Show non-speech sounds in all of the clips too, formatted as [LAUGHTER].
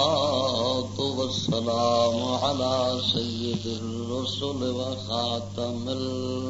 والصلاة والسلام على سيد الرسل وخاتم الرسل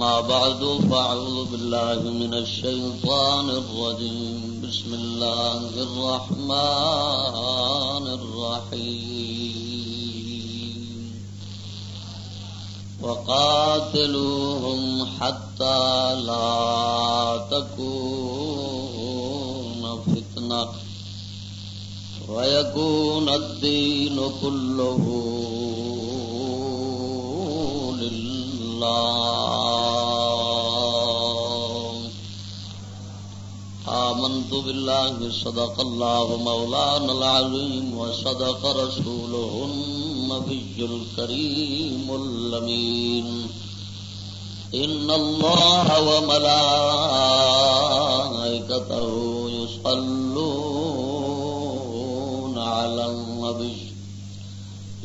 أما بعد فأعوذ بالله من الشيطان الرجيم. بسم الله الرحمن الرحيم. وقاتلوهم حتى لا تكون فتنة. ويكون الدين كله لله آمنت بالله صدق الله مولانا العظيم وصدق رسوله النبي الكريم اللمين إن الله وملائكته يصلون على النبي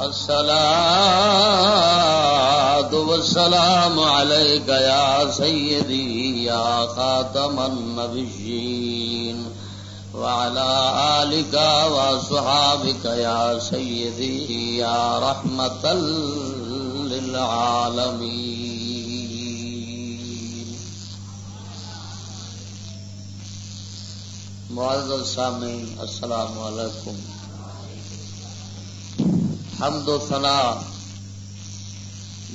الصلاة والسلام عليك يا سيدي، يا خاتم النبيين، وعلى آلك وصحابك يا سيدي، يا رحمة للعالمين. معزز السامعين السلام عليكم حمد و ثنا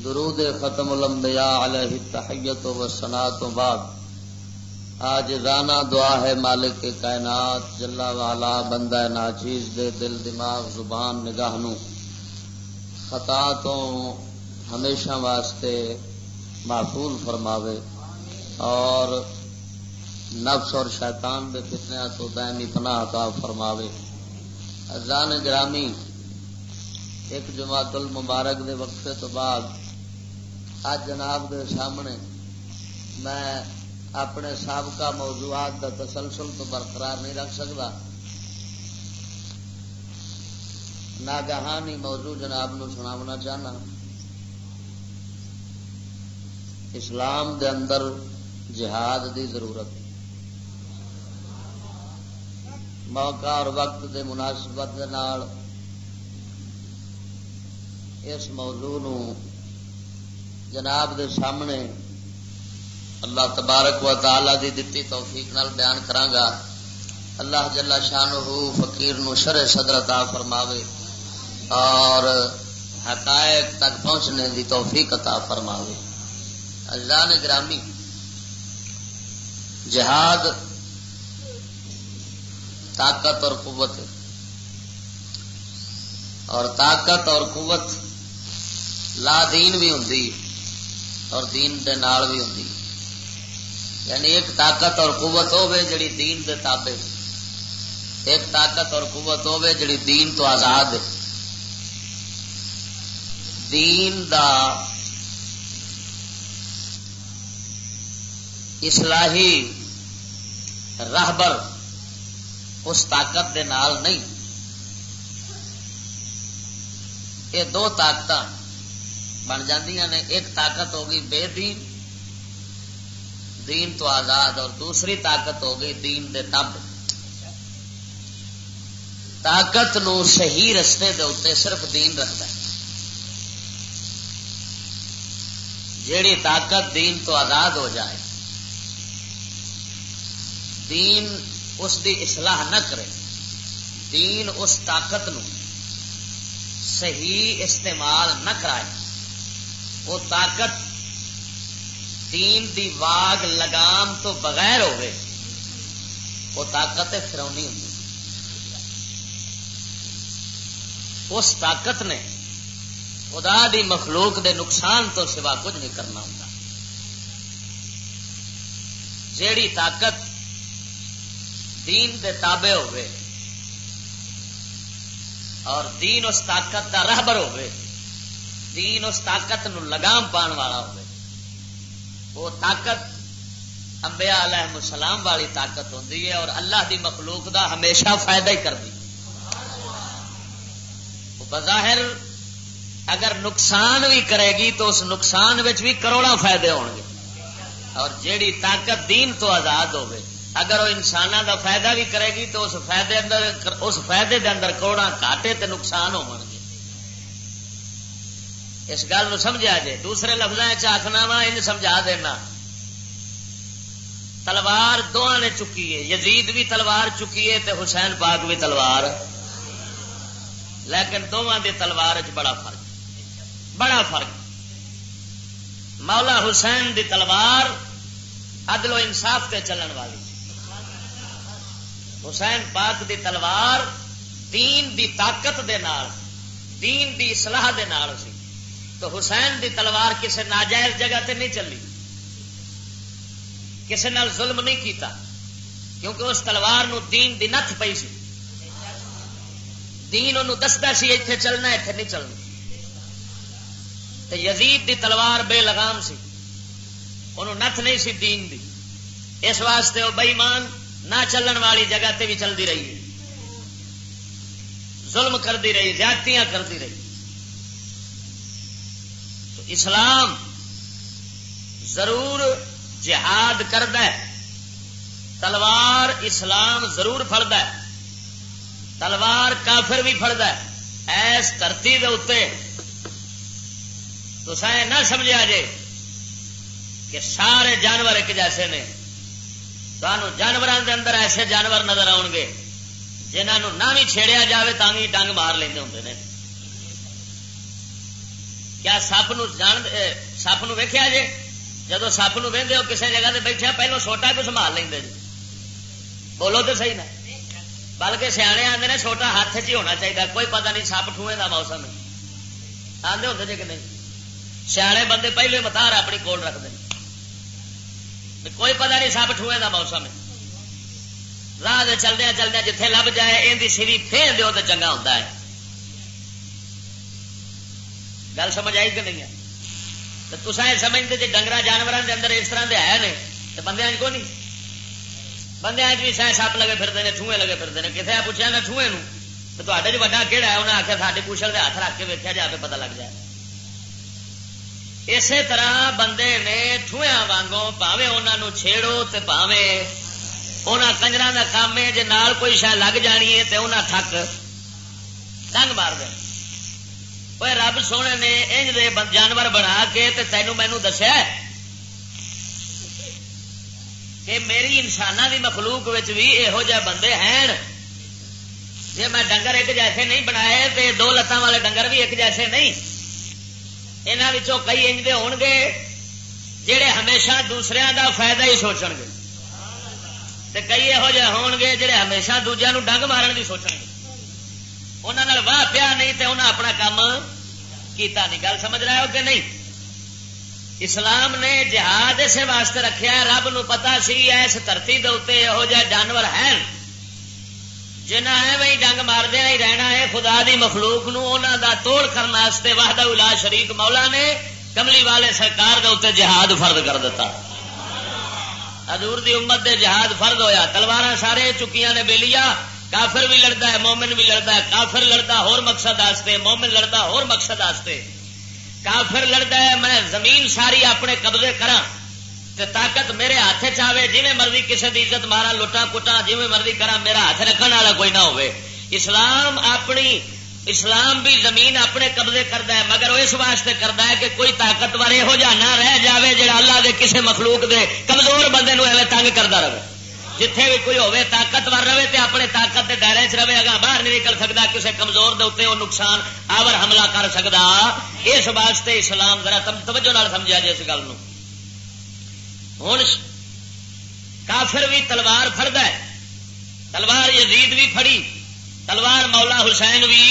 درود ختم الانبیاء علیہ التحیت و سنا تو بعد. آج رانا دعا ہے مالک کے کائنات جلا والا بندہ ناچیز دے دل، دماغ، زبان، نگاہ نو. خطا تو ہمیشہ واسطے محفوظ فرماوے اور نفس اور شیطان دے فتنیا تو دائمی پناہ عطا فرماوے. ازان گرامی ایک جماعت المبارک دے وقفے تو بعد آج جناب دے سامنے میں اپنے سابقہ موضوعات کا تسلسل تو برقرار نہیں رکھ سکتا۔ ناگہانی موضوع جناب نو سناونا چاہنا۔ اسلام دے اندر جہاد دی ضرورت۔ موقع اور وقت دے مناسبت دے نال اس موضوع نو جناب دے سامنے اللہ تبارک و تعالی دی دتی توفیق نال بیان کرانگا اللہ جل شانہ فقیر نو شر صدر عطا فرماوے اور حقائق تک پہنچنے دی توفیق عطا فرماوے۔ اجزان گرامی، جہاد، طاقت اور قوت، اور طاقت اور قوت لا دین بھی ہوں اور دین دے نال بھی ہوں یعنی ایک طاقت اور قوت ہوے جڑی دین دے تابے ایک طاقت اور قوت ہوے جڑی دین تو آزاد ہے۔ دین دا اصلاحی راہبر اس طاقت دے نال نہیں۔ یہ دو طاقت بن جاندیاں نے، ایک طاقت ہوگی بے دین دین تو آزاد، اور دوسری طاقت ہو گئی دین دے تب۔ طاقت نو صحیح رستے دے اتنے صرف دین رکھتا ہے۔ جیڑی طاقت دین تو آزاد ہو جائے، دین اس دی اصلاح نہ کرے، دین اس طاقت نو صحیح استعمال نہ کرائے۔ وہ طاقت دین دی واگ لگام تو بغیر ہوئے، وہ طاقت فرونی ہوں اس طاقت نے خدا دی مخلوق دے نقصان تو سوا کچھ نہیں کرنا ہوں جیڑی طاقت دین دے تابع ہوئے اور دین اس طاقت کا رہبر ہوئے دین اس طاقت نو لگام پان والا ہوئے۔ وہ طاقت انبیاء علیہ السلام والی طاقت ہوتی ہے اور اللہ دی مخلوق دا ہمیشہ فائدہ ہی کر دی بظاہر اگر نقصان بھی کرے گی تو اس نقصان بھی کروڑا فائدے ہو گے۔ اور جیڑی طاقت دین تو آزاد ہوگی اگر وہ انسانوں کا فائدہ بھی کرے گی تو اس فائدے اندر، اس فائدے دے اندر کروڑا کاٹے تے نقصان ہو گے اس گل سمجھا جائے دوسرے لفظ آخنا وا ان سمجھا دینا۔ تلوار دونوں نے چکی ہے، یزید بھی تلوار چکی ہے تے حسین پاک بھی تلوار۔ لیکن دونوں کی تلوار چ بڑا فرق بڑا فرق۔ مولا حسین دی تلوار عدل و انصاف کے چلن والی حسین پاک دی تلوار دین دی طاقت دے نال، دین دی اصلاح دے نال سی۔ تو حسین دی تلوار کسی ناجائز جگہ تے نہیں چلی۔ کسی نال ظلم نہیں کیتا، کیونکہ اس تلوار نو دین دی نت پئی سی۔ دین انہوں دستا سی اتنے چلنا اتنے نہیں چلنا۔ یزید دی تلوار بے لگام سی۔ انہوں نت نہیں سی دین دی۔ اس واسطے وہ بئیمان نہ چلن والی جگہ تے بھی چلتی رہی۔ ظلم کرتی رہی، زیادتیاں کرتی رہی۔ اسلام ضرور جہاد کرد تلوار اسلام ضرور فڑد تلوار کافر بھی فڑد ایس دھرتی کے اتنے تو سائیں نہ سمجھا جے کہ سارے جانور ایک جیسے نے۔ سانو جانوروں کے اندر ایسے جانور نظر آؤ گے جنہوں نہ بھی چھیڑیا جائے تا بھی ڈنگ مار لیں ہوں نے۔ کیا سپ جان سپ ویکیا جے؟ جدو سپ نو ہو کسی جگہ سے بیٹھے ہاں، پہلو چھوٹا کو سنبھال لیں جی؟ بولو تو صحیح نا۔ بلکہ سیانے آتے ہیں چھوٹا ہاتھ چ ہونا چاہیے کوئی پتہ نہیں سپ ٹوئے کا موسم آدھے ہوتے جی کہ نہیں؟ سیانے بندے پہلے متار اپنی کول رکھتے ہیں کوئی پتہ نہیں سب ٹوئے کا موسم ہے۔ راہ چلدیا چلدیا جتھے لب جائے یہ سیری پھیر دو تو چنگا ہوتا ہے۔ گل سمجھ آئی کہ نہیں ہے؟ تو تصا یہ سمجھتے جی ڈنگر جانوروں کے اندر اس طرح کے ہے نے، تو بندے کو نہیں بندے بھی سہ سپ لگے پھرتے ہیں ٹوئے لگے پھرتے ہیں کتنے پوچھا نا ٹوئے تو تے جو کہڑا ہے انہیں آخیا سارے کشل کے ہاتھ رکھ کے ویکیا جا کے پتا لگ جائے۔ اسی طرح بندے نے ٹویا وانگوں پاوے انہوں چھیڑو تے پاوے۔ انہوں کنجر کا کام ہے جی نال کوئی شاید لگ جانی ہے تو انہیں تھک ڈنگ مار دیں رب سونے نے انج دے جانور بنا کے تے تینوں مینو دسیا کہ میری انسان کی مخلوق بھی یہو جہ بندے ہیں جی میں ڈنگر ایک جیسے نہیں بنائے تے دو لتان والے ڈنگر بھی ایک جیسے نہیں یہاں کئی انجتے ہو گے جہے ہمیشہ دوسرے دا فائدہ ہی سوچ گے کئی یہو جہ ہو گے جہے ہمیشہ دوجیا ڈنگ مارن کی سوچ گے انہوں واہ پیا نہیں تو انہیں اپنا کام کیتا نہیں۔ گل سمجھ رہا ہو کہ نہیں؟ اسلام نے جہاد اسے واسطے رکھا رب نو پتا سی اس دھرتی کے اتنے یہو جہ جانور ہیں۔ جنہ ایویں ڈنگ ماردیا ہی رہنا ہے خدا دی مخلوق نو۔ دا توڑ کرنے واہدہ الا شریک مولا نے کملی والے سرکار دے اتنے جہاد فرد کر دیتا۔ حضور دی امت دے جہاد فرد ہویا۔ تلوار سارے چکیاں نے بےلیا کافر بھی لڑتا ہے، مومن بھی لڑتا ہے، کافر لڑتا ہور مقصد آستے، مومن لڑتا ہور مقصد آستے۔ کافر لڑتا ہے، میں زمین ساری اپنے قبضے کرا تے طاقت میرے ہاتھ چاہے جی مرضی کسی کی عزت مارا لٹا کٹا جی مرضی کرا میرا ہاتھ رکھنے والا کوئی نہ ہو اسلام اپنی، اسلام بھی زمین اپنے قبضے کرتا ہے، مگر اس واسطے کرتا ہے کہ کوئی طاقتور یہو جہ نہ رہ جائے جا اللہ دے کسے مخلوق دے کمزور بندے نو ایویں تنگ کرتا رہے۔ جتھے بھی کوئی ہوے طاقتور رہے تے اپنے طاقت کے دائرے چ رہے اگا باہر نہیں نکل سکتا کسی کمزور دے اتنے وہ نقصان، آور حملہ کر سکتا اس واسطے اسلام ذرا توجہ نال سمجھا جی اس گل ہوں کافر بھی تلوار فرد ہے، تلوار یزید بھی فڑی تلوار مولا حسین بھی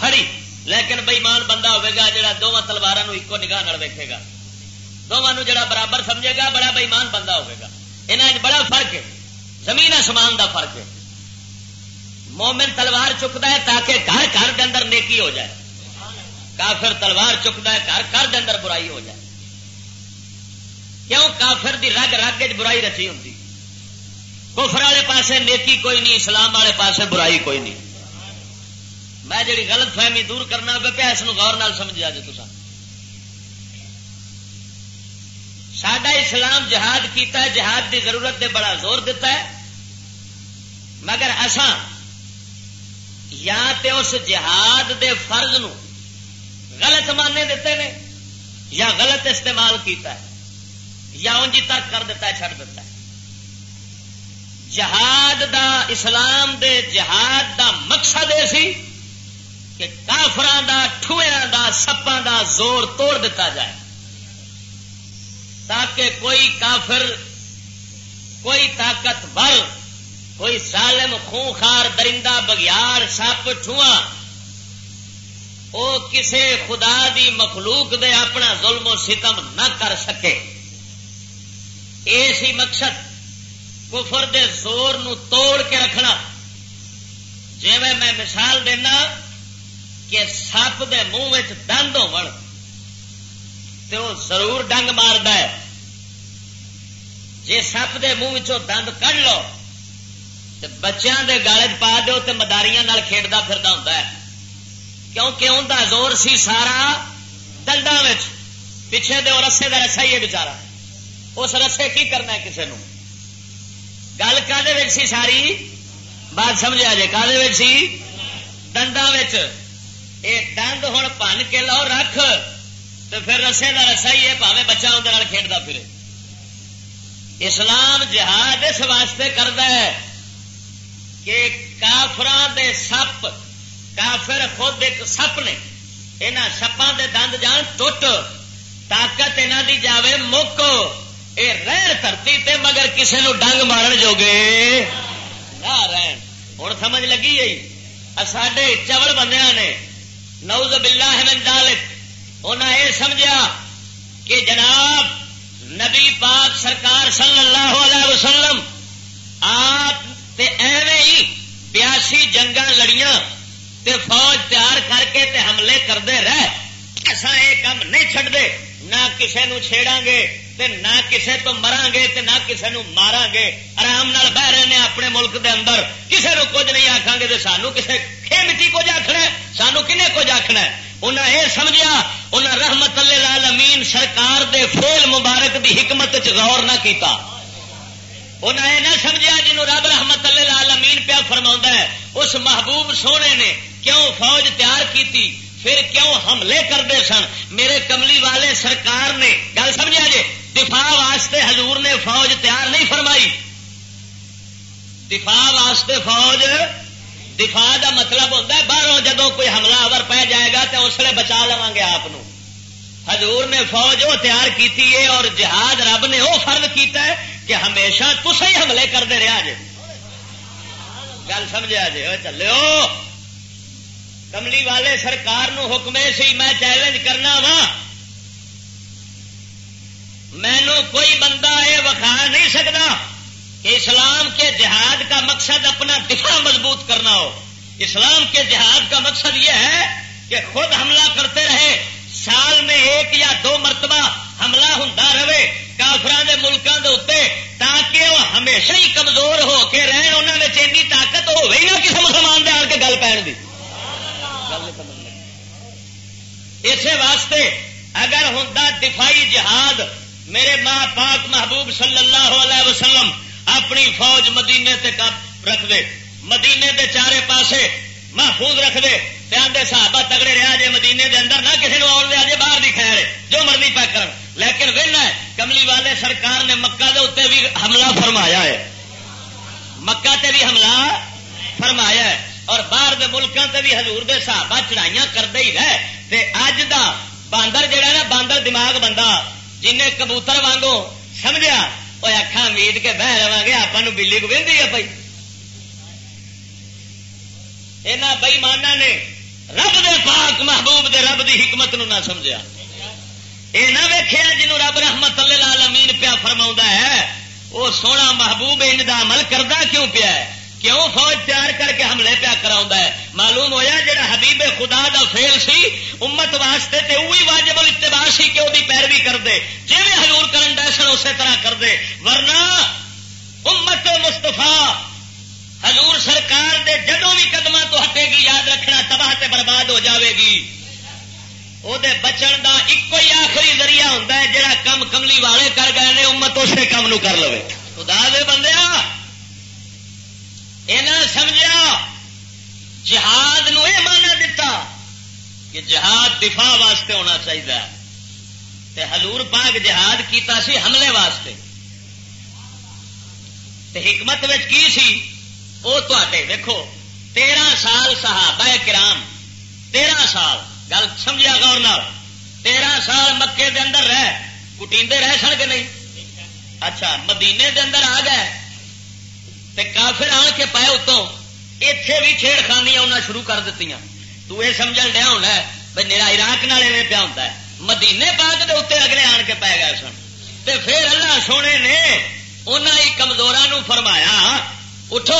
فڑی لیکن بےمان بندہ ہوگا جا دونوں تلوار ایک نگاہ ویکے گا۔ دونوں جڑا برابر سمجھے گا، بڑا بےمان بندہ ہوگا یہاں بڑا فرق ہے۔ زمین آسمان دا فرق ہے۔ مومن تلوار چکتا ہے تاکہ گھر گھر کے اندر نیکی ہو جائے۔ کافر تلوار چکتا ہے گھر گھر کے اندر برائی ہو جائے۔ کیوں؟ کافر دی رگ رگ برائی رچی ہوں کفر والے پاسے نیکی کوئی نہیں، اسلام والے پاسے برائی کوئی نہیں۔ میں جی غلط فہمی دور کرنا پہ اس غور نال سمجھا جی تصا سڈا اسلام جہاد کیتا ہے، جہاد دی ضرورت دے بڑا زور دیتا ہے۔ مگر اساں یا تے اس جہاد دے فرض نو غلط مانے دیتے نے، یا غلط استعمال کیتا ہے، یا انجی ترک کر دیتا ہے، چھڑ دیتا ہے۔ جہاد دا اسلام دے، جہاد دا مقصد یہ سی کہ کافران دا، ٹھوئیاں دا، سپاں دا زور توڑ دیتا جائے۔ تاکہ کوئی کافر، کوئی طاقت بل کوئی سالم خونخار درندہ بگیار سپ ٹھواں وہ کسے خدا دی مخلوق دے اپنا ظلم و ستم نہ کر سکے۔ یہ مقصد کفر دے زور نو توڑ کے رکھنا۔ جی میں مثال دینا کہ سپ دے منہ دند ہو وہ ضرور ڈنگ مارد جی سپ دے منہ دند کھ لو تو بچوں دے گالے پا دو تو مداریاں کھیڈتا پھرتا ہوں کیونکہ ان زور سی سارا دندا پیچھے دے رسے کا رسا ہی ہے بچارا۔ اس رسے کی کرنا ہے کسی نو گل کدے سی ساری؟ بات سمجھا جائے کدے سی؟ دندا یہ دند ہوں پن کے لو، رکھ۔ تو پھر رسے کا رسا ہی ہے، پاوے بچہ اندر کھیلتا پھر اسلام جہاد اس واسطے کرتا ہے کہ کافران دے سپ، کافر خود ایک سپ نے یہاں سپاں دے دند جان ٹوٹ، طاقت یہاں دی جاوے مک۔ اے رہن دھرتی تے مگر کسے نو ڈنگ مارن جو گے نہ رہن۔ ہوں سمجھ لگی گئی۔ ساڈے چوڑ بندیاں نے نوز باللہ من ذالک انہیں یہ سمجھا کہ جناب نبی پاک سرکار صلی اللہ علیہ وسلم آپ ایویں ہی بیاسی جنگا لڑیاں تے فوج تیار کر کے تے حملے کرتے رہ ایسا یہ کام نہیں چڈتے نہ کسے نو چھیڑا گے تے نہ کسے تو مران گے تے نہ کسے نو مارا گے آرام نال بہ رہے ہیں اپنے ملک دے اندر۔ کسے نو کچھ نہیں آخان گے سانو کسے کھے مٹی کچھ آخنا سانو کنے کچھ آخنا انہیں یہ سمجھا انہیں رحمت اللہ امین سرکار دے فیل مبارک دی حکمت چ غور نہ کیتا۔ انہیں یہ نہ سمجھا جنہوں رب رحمت اللہ امین پیا فرما ہے، اس محبوب سونے نے کیوں فوج تیار کی پھر کیوں حملے کرتے سن؟ میرے کملی والے سرکار نے، گل سمجھا جی؟ دفاع واسطے حضور نے فوج تیار نہیں فرمائی۔ دفاع واسطے فوج، دفاع دا مطلب ہوتا ہے، باہروں جدو کوئی حملہ آور پہ جائے گا تو اس لیے بچا لوا گے آپ حضور نے فوج وہ تیار کی اور جہاد رب نے وہ فرد کیتا ہے کہ ہمیشہ تصے ہی حملے کرتے رہا جی گل سمجھا جی چلو کملی والے سرکار نو حکم سی میں چیلنج کرنا وا۔ مینو کوئی بندہ یہ وکھا نہیں سکتا کہ اسلام کے جہاد کا مقصد اپنا دفاع مضبوط کرنا ہو۔ اسلام کے جہاد کا مقصد یہ ہے کہ خود حملہ کرتے رہے۔ سال میں ایک یا دو مرتبہ حملہ ہوں رہے کافران کے ملکوں کے اتنے تاکہ وہ ہمیشہ ہی کمزور ہو کے رہے انہوں نے چینی طاقت ہو ہی نہ کسی مسلمان دے آ کے گل پہن دی۔ اسی واسطے اگر ہوں دفاعی جہاد، میرے ماں پاک محبوب صلی اللہ علیہ وسلم اپنی فوج مدینے تے رکھ دے، مدینے دے چارے پاسے محفوظ رکھ دے۔ آدھے صحابہ تگڑے رہا جے مدینے دے اندر، نہ کسی نے آن دیا جے باہر دی خیر ہے، جو مرضی پہ کر لیکن ویلا ہے، کملی والے سرکار نے مکہ دے اتنے بھی حملہ فرمایا ہے۔ مکہ تے بھی حملہ فرمایا ہے۔ اور باہر دے ملکوں تے بھی حضور دے صحابہ چڑھائیاں کرتے ہی رہے۔ تے اج دا باندر جڑا نا، باندر دماغ بندہ جنہیں کبوتر وانگو سمجھا وہ اکھا امید کے بہ رہا گے آپ بلی کو بہتی ہے بھائی یہاں بئی مانا نے رب دے پاک محبوب دے رب دی حکمت نو نہ سمجھا یہ نہ ویخیا جنہوں رب رحمت اللہ امین پیا فرما ہے وہ سونا محبوب ان کا عمل کرتا کیوں پیا ہے؟ کیوں فوج تیار کر کے حملے پیا کرا ہے؟ معلوم ہویا جا حبیب خدا دا فیل سی، امت واسطے تے وہی واجب اتباع سی کہ وہی پیروی کر دے۔ جی ہزور کرن ڈیسن اسی طرح کر دے۔ ورنہ امت مستفا حضور سرکار دے جدوں بھی قدم تو ہٹے گی یاد رکھنا تباہ تے برباد ہو جاوے گی۔ وہ بچن دا ایک ہی آخری ذریعہ ہوتا ہے جہاں کم کملی والے کر گئے نے، امت اسی کام نو کر لو خدا دے بندے یہ سمجھا جہاد نو یہ مانا دتا کہ جہاد دفاع واسطے ہونا چاہیے تے حضور پاک جہاد کیتا سی حملے واسطے۔ تے حکمت کی سی؟ وہ تے دیکھو تیرہ سال صحابہ کرام، تیرہ سال، گل سمجھا گور تیرہ سال مکے دے اندر رہ، کٹیندے رہ سن کے نہیں؟ اچھا مدینے دے اندر آ گئے تے کافر آن کے پائے اتوں اتے بھی چھیڑ خانیاں انہیں شروع کر دیتی تو یہ سمجھ دیا ہونا بھائی میرا عراق نال ایویں پیا ہوتا ہے۔ مدینے پاک دے اتنے اگلے آن کے پی گئے سن۔ تے پھر اللہ سونے نے انہوں ہی کمزوروں فرمایا، اٹھو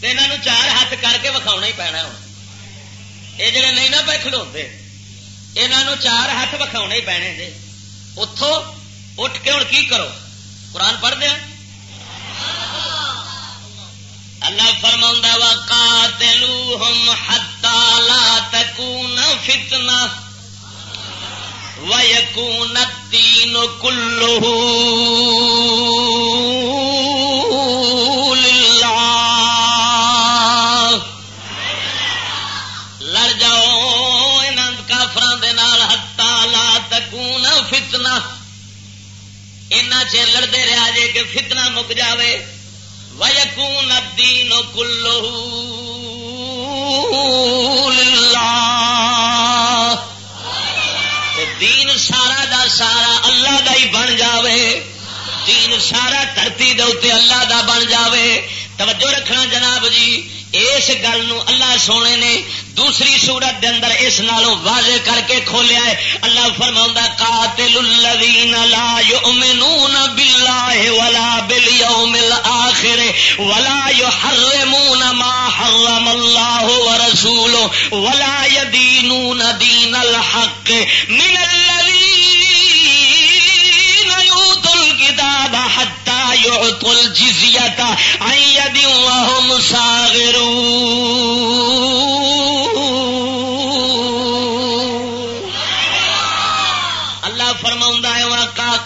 کھاؤ یہاں چار ہاتھ کر کے وکھاؤنا ہی پینا ہوں۔ یہ جڑے نہیں نہ پہ کھلوتے یہاں چار ہاتھ وکھاؤنے ہی پینے جی اتوں اٹھ کے ہوں کی کرو؟ قرآن پڑھ دیا اللہ فرما وا کا تلو ہم ہتا لا تکون فتنا ویکون تین کلو فتنا اینا چیر لڑتے رہا جے کہ فتنہ مک جاوے۔ ویکون الدین کلو دین سارا دا سارا اللہ دا ہی بن جاوے۔ دین سارا دھرتی دے اللہ دا بن جاوے۔ توجہ رکھنا جناب جی۔ اس گل اللہ سونے نے دوسری سورت دے اندر اس نالوں واضح کر کے کھولیا ہے۔ اللہ فرما قاتل الذین لا یؤمنون باللہ ولا بالیوم الاخر ولا یحرمون ما حرم اللہ ورسولہ ولا یدینون دین الحق من الذین الكتاب حتى يعطوا الجزية عن يد وهم صاغرون اللہ فرما ہے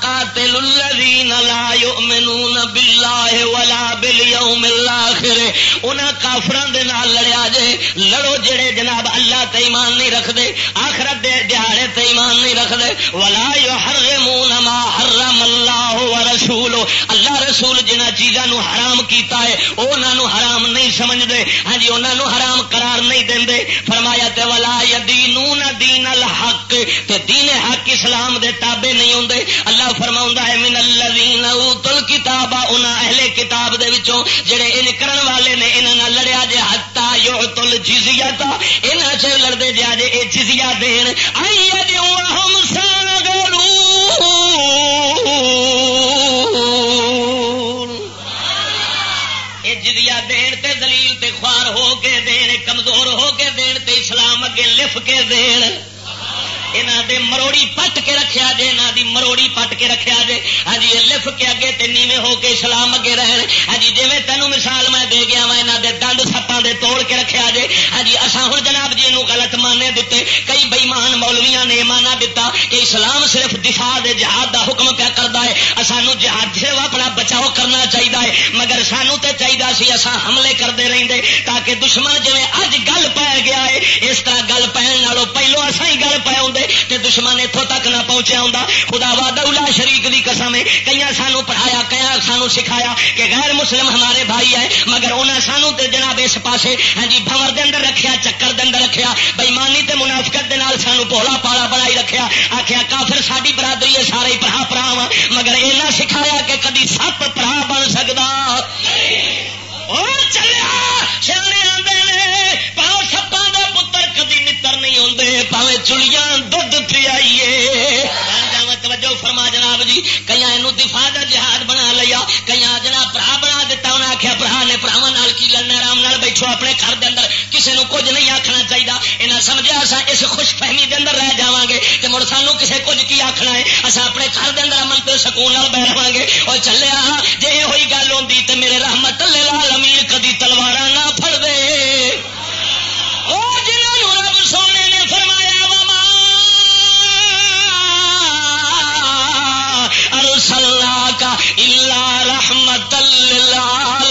قاتل الذين لا يؤمنون بالله ولا باليوم الاخر انہاں کافراں دے نال لڑیا جے، لڑو جڑے جناب اللہ تے ایمان نہیں رکھ دے آخرت دے دیہاڑے تے ایمان نہیں رکھ دے ولا يحرمون ما حرم الله ورسوله۔ اللہ رسول جنہ چیزاں نو حرام کیتا ہے، انہاں نو حرام نہیں سمجھ دے ہاں جی انہاں نو حرام قرار نہیں دیندے۔ فرمایا تے ولا يدينون دین الحق۔ تے دین حق اسلام دے تابع نہیں ہوندے۔ اللہ فرما ہے، من الذین اوتل کتاب ان اہل کتاب دے وچوں جڑے ان کرن والے نے انہاں لڑیا جے حتا یعطل جزیہ انہاں سے لڑدے جا جے اے جزیہ دین۔ ای ہم ساغرون۔ اے جزیہ دین تے دلیل تے خوار ہو کے دین، کمزور ہو کے دین تے اسلام اگے لف کے دین۔ یہاں دے مروڑی پٹ کے رکھیا جے یہاں دی مروڑی پٹ کے رکھیا جے۔ ہاں جی لف کے اگے تے نیویں ہو کے اسلام اگے رہن۔ ہاں جی جی تینوں مثال میں دے گیا وا یہاں دے ڈنڈ سپاں دے توڑ کے رکھیا جے۔ ہاں جی اصا ہوں جناب جی نو غلط مانے دیتے کئی بےمان مولویاں نے مانا دتا کہ اسلام صرف دفاع دے جہاد دا حکم پیا کرتا ہے۔ سانو جہاد سے اپنا بچاؤ کرنا چاہیے مگر سانو تے چاہیے سی اصا حملے کرتے رہتے تاکہ دشمن جی اج گل پی گیا ہے، اس طرح گل پہن پہلو اصا ہی گل پہ تو دشمن اتوں تک نہ پہنچیا ہوں خدا وا دولا شریک کی قسم ہے۔ کئی سانو پڑھایا کئی سانو سکھایا کہ غیر مسلم ہمارے بھائی ہے مگر انہیں سانو تے جناب اس پاسے ہاں جی بھور دے اندر رکھیا چکر دے اندر رکھیا بےمانی تے منافقت دے نال سانو پولا پالا بنائی رکھیا۔ آخیا کافر ساری برادری ہے سارے پڑھا پڑھا مگر یہ نہ سکھایا کہ کدی سپ پڑھا بن سکتا چلیا سیانے آدھے پاؤ سپا نہیں آتے پاوے چڑیاں دھد پی آئیے۔ توجہ فرما جناب جی کئی دفاع کا جہاد بنا لیا کئی جناب برا بنا دیتا انہیں آخیا برا نے براہ کی لڑنا آرام بیٹھو اپنے گھر کے اندر، کسی نے کچھ نہیں آخنا چاہیے یہاں سمجھا اصا اس خوش فہمی کے اندر رہ جا گے تو مڑ سانو کسی کچھ کی آخنا ہے۔ اصا اپنے گھر کے اندر امن تو سکون نال بہ رہا گے اور چلیا جی یہ ہوئی گل ہوتی تو میرے رحمت لال امیر کدی تلوار نہ فر رحمت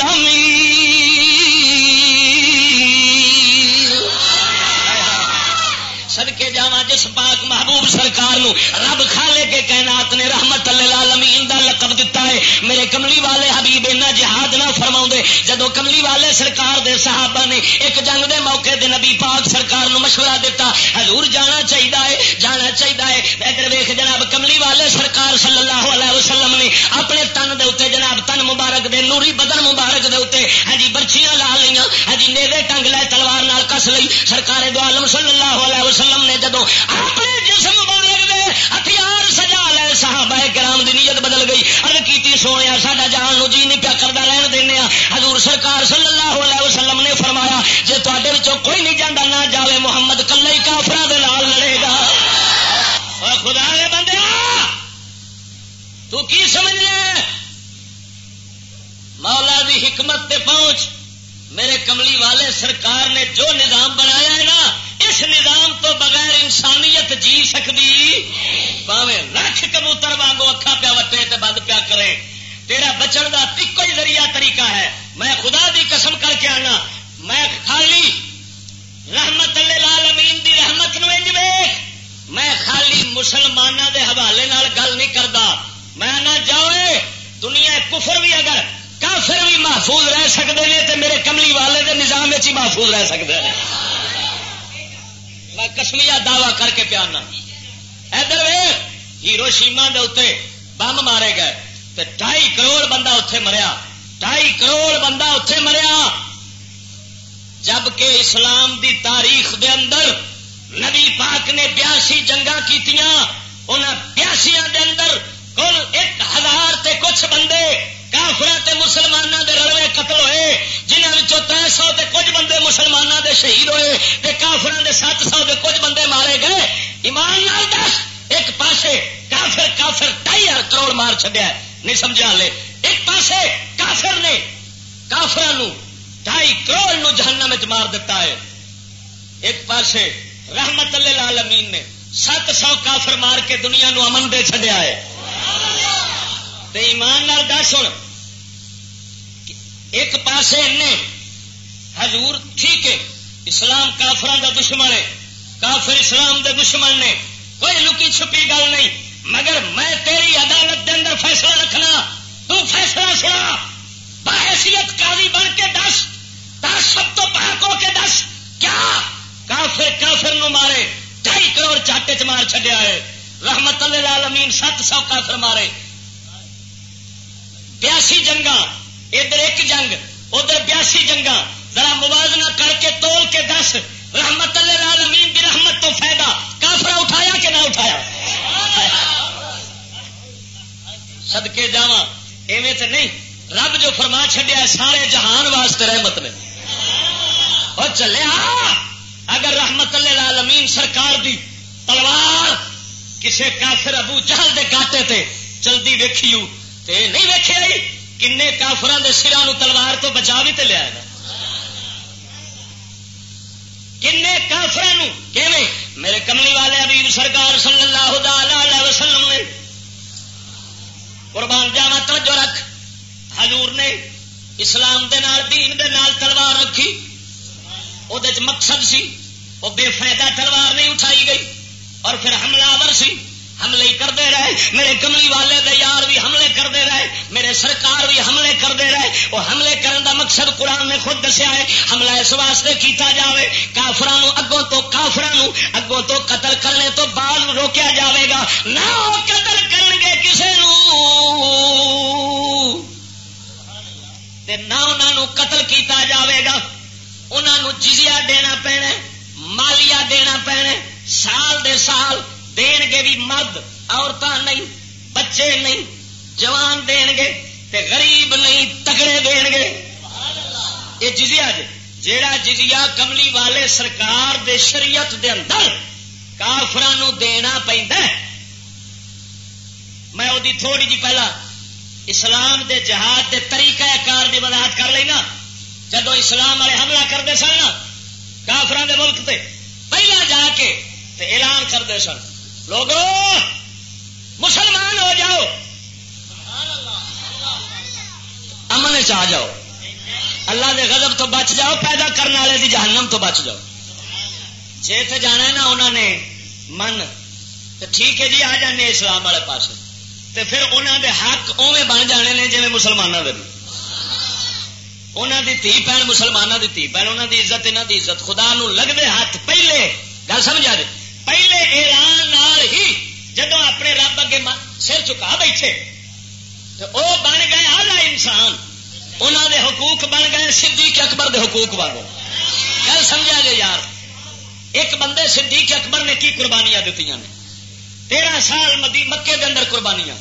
محبوب سرکار نو رب کھالے کے کائنات نے رحمت اللہ دا لقب دتا ہے۔ میرے کملی والے حبیب اینا جہاد نہ فرما جدو کملی والے سرکار دے صحابہ نے ایک جنگ دے موقع دے نبی پاک سرکار نو مشورہ دیتا حضور جانا چاہیے جانا چاہیے ادھر ویخ جناب کملی والے سرکار صلی اللہ علیہ وسلم نے اپنے تن دے اتنے جناب تن مبارک دے، نوری بدن مبارک دے اتنے ہاں جی برچیاں لا لی ہاں جی ٹنگ لے تلوار کس لی سرکار دو عالم صلی اللہ علیہ وسلم نے جدو اپنے جسم مبارک دے ہتھیار سجا لے، صحابہ کرام دی نیت بدل گئی۔ ارد کی سونے ساڈا جان نو جی نہیں پیا کرتا رہن دینا حضور سرکار صلی اللہ علیہ وسلم نے فرمایا جی تے کوئی نہیں جانا نہ جاوے محمد کلا ہی کافر لڑے گا۔ خدا دے بندے تو کی سمجھ لے مولا دی حکمت تے پہنچ، میرے کملی والے سرکار نے جو نظام بنایا ہے نا اس نظام تو بغیر انسانیت جی سکتی پاوے لکھ کبوتر وانگو اکھا پیا وٹے تے بند پیا کرے۔ تیرا بچن کا ایک ہی ذریعہ طریقہ ہے۔ میں خدا دی قسم کر کے آنا۔ میں خالی رحمت لال امین دی رحمت نو انج میں خالی مسلمانوں دے حوالے نال گل نہیں کرتا میں نہ جاؤ دنیا کفر بھی اگر کافر بھی محفوظ رہ سکتے ہیں تو میرے کملی والے دے نظام ہی محفوظ رہ سکتے ہیں میں کسمیا دعوی کر کے پیانا ادھر ہیرو شیما اتنے بم مارے گئے۔ ڈھائی کروڑ بندہ اتے مریا۔ ڈھائی کروڑ بندہ اتے مریا۔ جبکہ اسلام دی تاریخ دے اندر نبی پاک نے بیاسی جنگا کی بیاسیا اندر کل ایک ہزار تے کچھ بندے کافر مسلمانوں دے رلوے قتل ہوئے جنہوں تر سو تے کچھ بندے مسلمانوں دے شہید ہوئے تے کافر دے سات سو دے کچھ بندے مارے گئے۔ ایمان نال دس، ایک پاسے کافر کافر ڈائی کروڑ مار چڈیا نہیں سمجھا لے۔ ایک پاسے کافر نے کافر ڈھائی کروڑ نو جہنم مار دیتا ہے۔ ایک پاسے رحمت اللہ امین نے سات سو کافر مار کے دنیا نو امن دے چڈیا ہے۔ ایمان دس ہوں ایک پاسے نے حضور ٹھیک ہے، اسلام کافران کا دشمن ہے۔ کافر اسلام دے دشمن نے۔ کوئی لکی چھپی گل نہیں۔ مگر میں تیری عدالت کے اندر فیصلہ رکھنا، تو فیصلہ سنا۔ بحیثیت قاضی بن کے دس۔ دس سب تو پاک ہو کے دس۔ کیا؟ کافر کافر نو مارے۔ ڈھائی کروڑ چاٹے چ مار چڈیا ہے۔ رحمت اللہ امین سات سو کافر مارے۔ بیاسی جنگا ادھر ایک جنگ، ادھر بیاسی جنگا ذرا موازنہ کر کے تول کے دس، رحمت اللہ امین بھی رحمت تو فائدہ۔ کافرا اٹھایا کہ نہ اٹھایا؟ سدکے جا ایویں تو نہیں۔ رب جو فرما چڈیا سارے جہان واسطے رحمت نے۔ اور چلے اگر رحمت اللہ امین سرکار دی تلوار کسے کافر ابو جہل دے کاٹے تے چلتی ویکھی نہیں ویکیا کن کافران دے سرا تلوار تو بچا بھی تو لیا کن کافر میرے کملی والے ابھی سرکار صلی اللہ علیہ وسلم قربان جاوا توجہ رکھ۔ حضور نے اسلام دے نال، دین دے نال تلوار رکھی۔ وہ مقصد سی، وہ بے فائدہ تلوار نہیں اٹھائی گئی اور پھر حملہ ور سی۔ حملے کرتے رہے۔ میرے کملی والے دے یار بھی حملے کرتے رہے۔ میرے سرکار بھی حملے کرتے رہے۔ وہ حملے کرن دا مقصد قرآن نے خود دسیا ہے۔ حملہ اس واسطے کیتا جاوے۔ کافران اگوں تو کافران اگوں تو قتل کرنے تو بعد روکیا جاوے گا۔ نہ وہ قتل کرن گے کسے نہ انہوں قتل کیتا جاوے گا۔ انہوں جزیا دینا پینا مالیا دینا پینا سال دے سال دین گے بھی مرد عورتیں نہیں، بچے نہیں، جوان دین گے تے غریب نہیں، تگڑے دین گے یہ جزیا جی جیڑا جزیا کملی والے سرکار دے شریعت دے اندر کافران دینا پہ میں وہ تھوڑی جی پہلا اسلام دے جہاد دے طریقہ کار کی وضاحت کر لینا جدو اسلام والے حملہ کرتے سن نا، کافران دے ملک تے، پہلا جا کے تے اعلان کرتے سن۔ لوگو، مسلمان ہو جاؤ۔ امن چ جاؤ۔ اللہ دے غضب تو بچ جاؤ، پیدا کرنے والے دی جہنم تو بچ جاؤ۔ جی تو جانا ہے نا انہوں نے من تو ٹھیک ہے جی آ جانے اسلام والے پاس تو پھر انہوں دے حق اوے بن جانے نے جی مسلمانوں کے انہوں دی تھی بہن مسلمانوں دی تھی بہن انہوں دی عزت انہوں دی عزت۔ خدا نو لگتے ہاتھ پہلے، گل سمجھا جائے پہلے اعلان نال ہی جدو اپنے رب اگے سر چکا بیٹھے، تو وہ بن گئے آلہ انسان۔ انہوں دے حقوق بن گئے صدیق اکبر دے حقوق بن گئے گل سمجھا جائے یار، ایک بندے صدیق اکبر نے کی قربانیاں دیتی نے؟ تیرہ سال مدی مکے دے اندر قربانیاں۔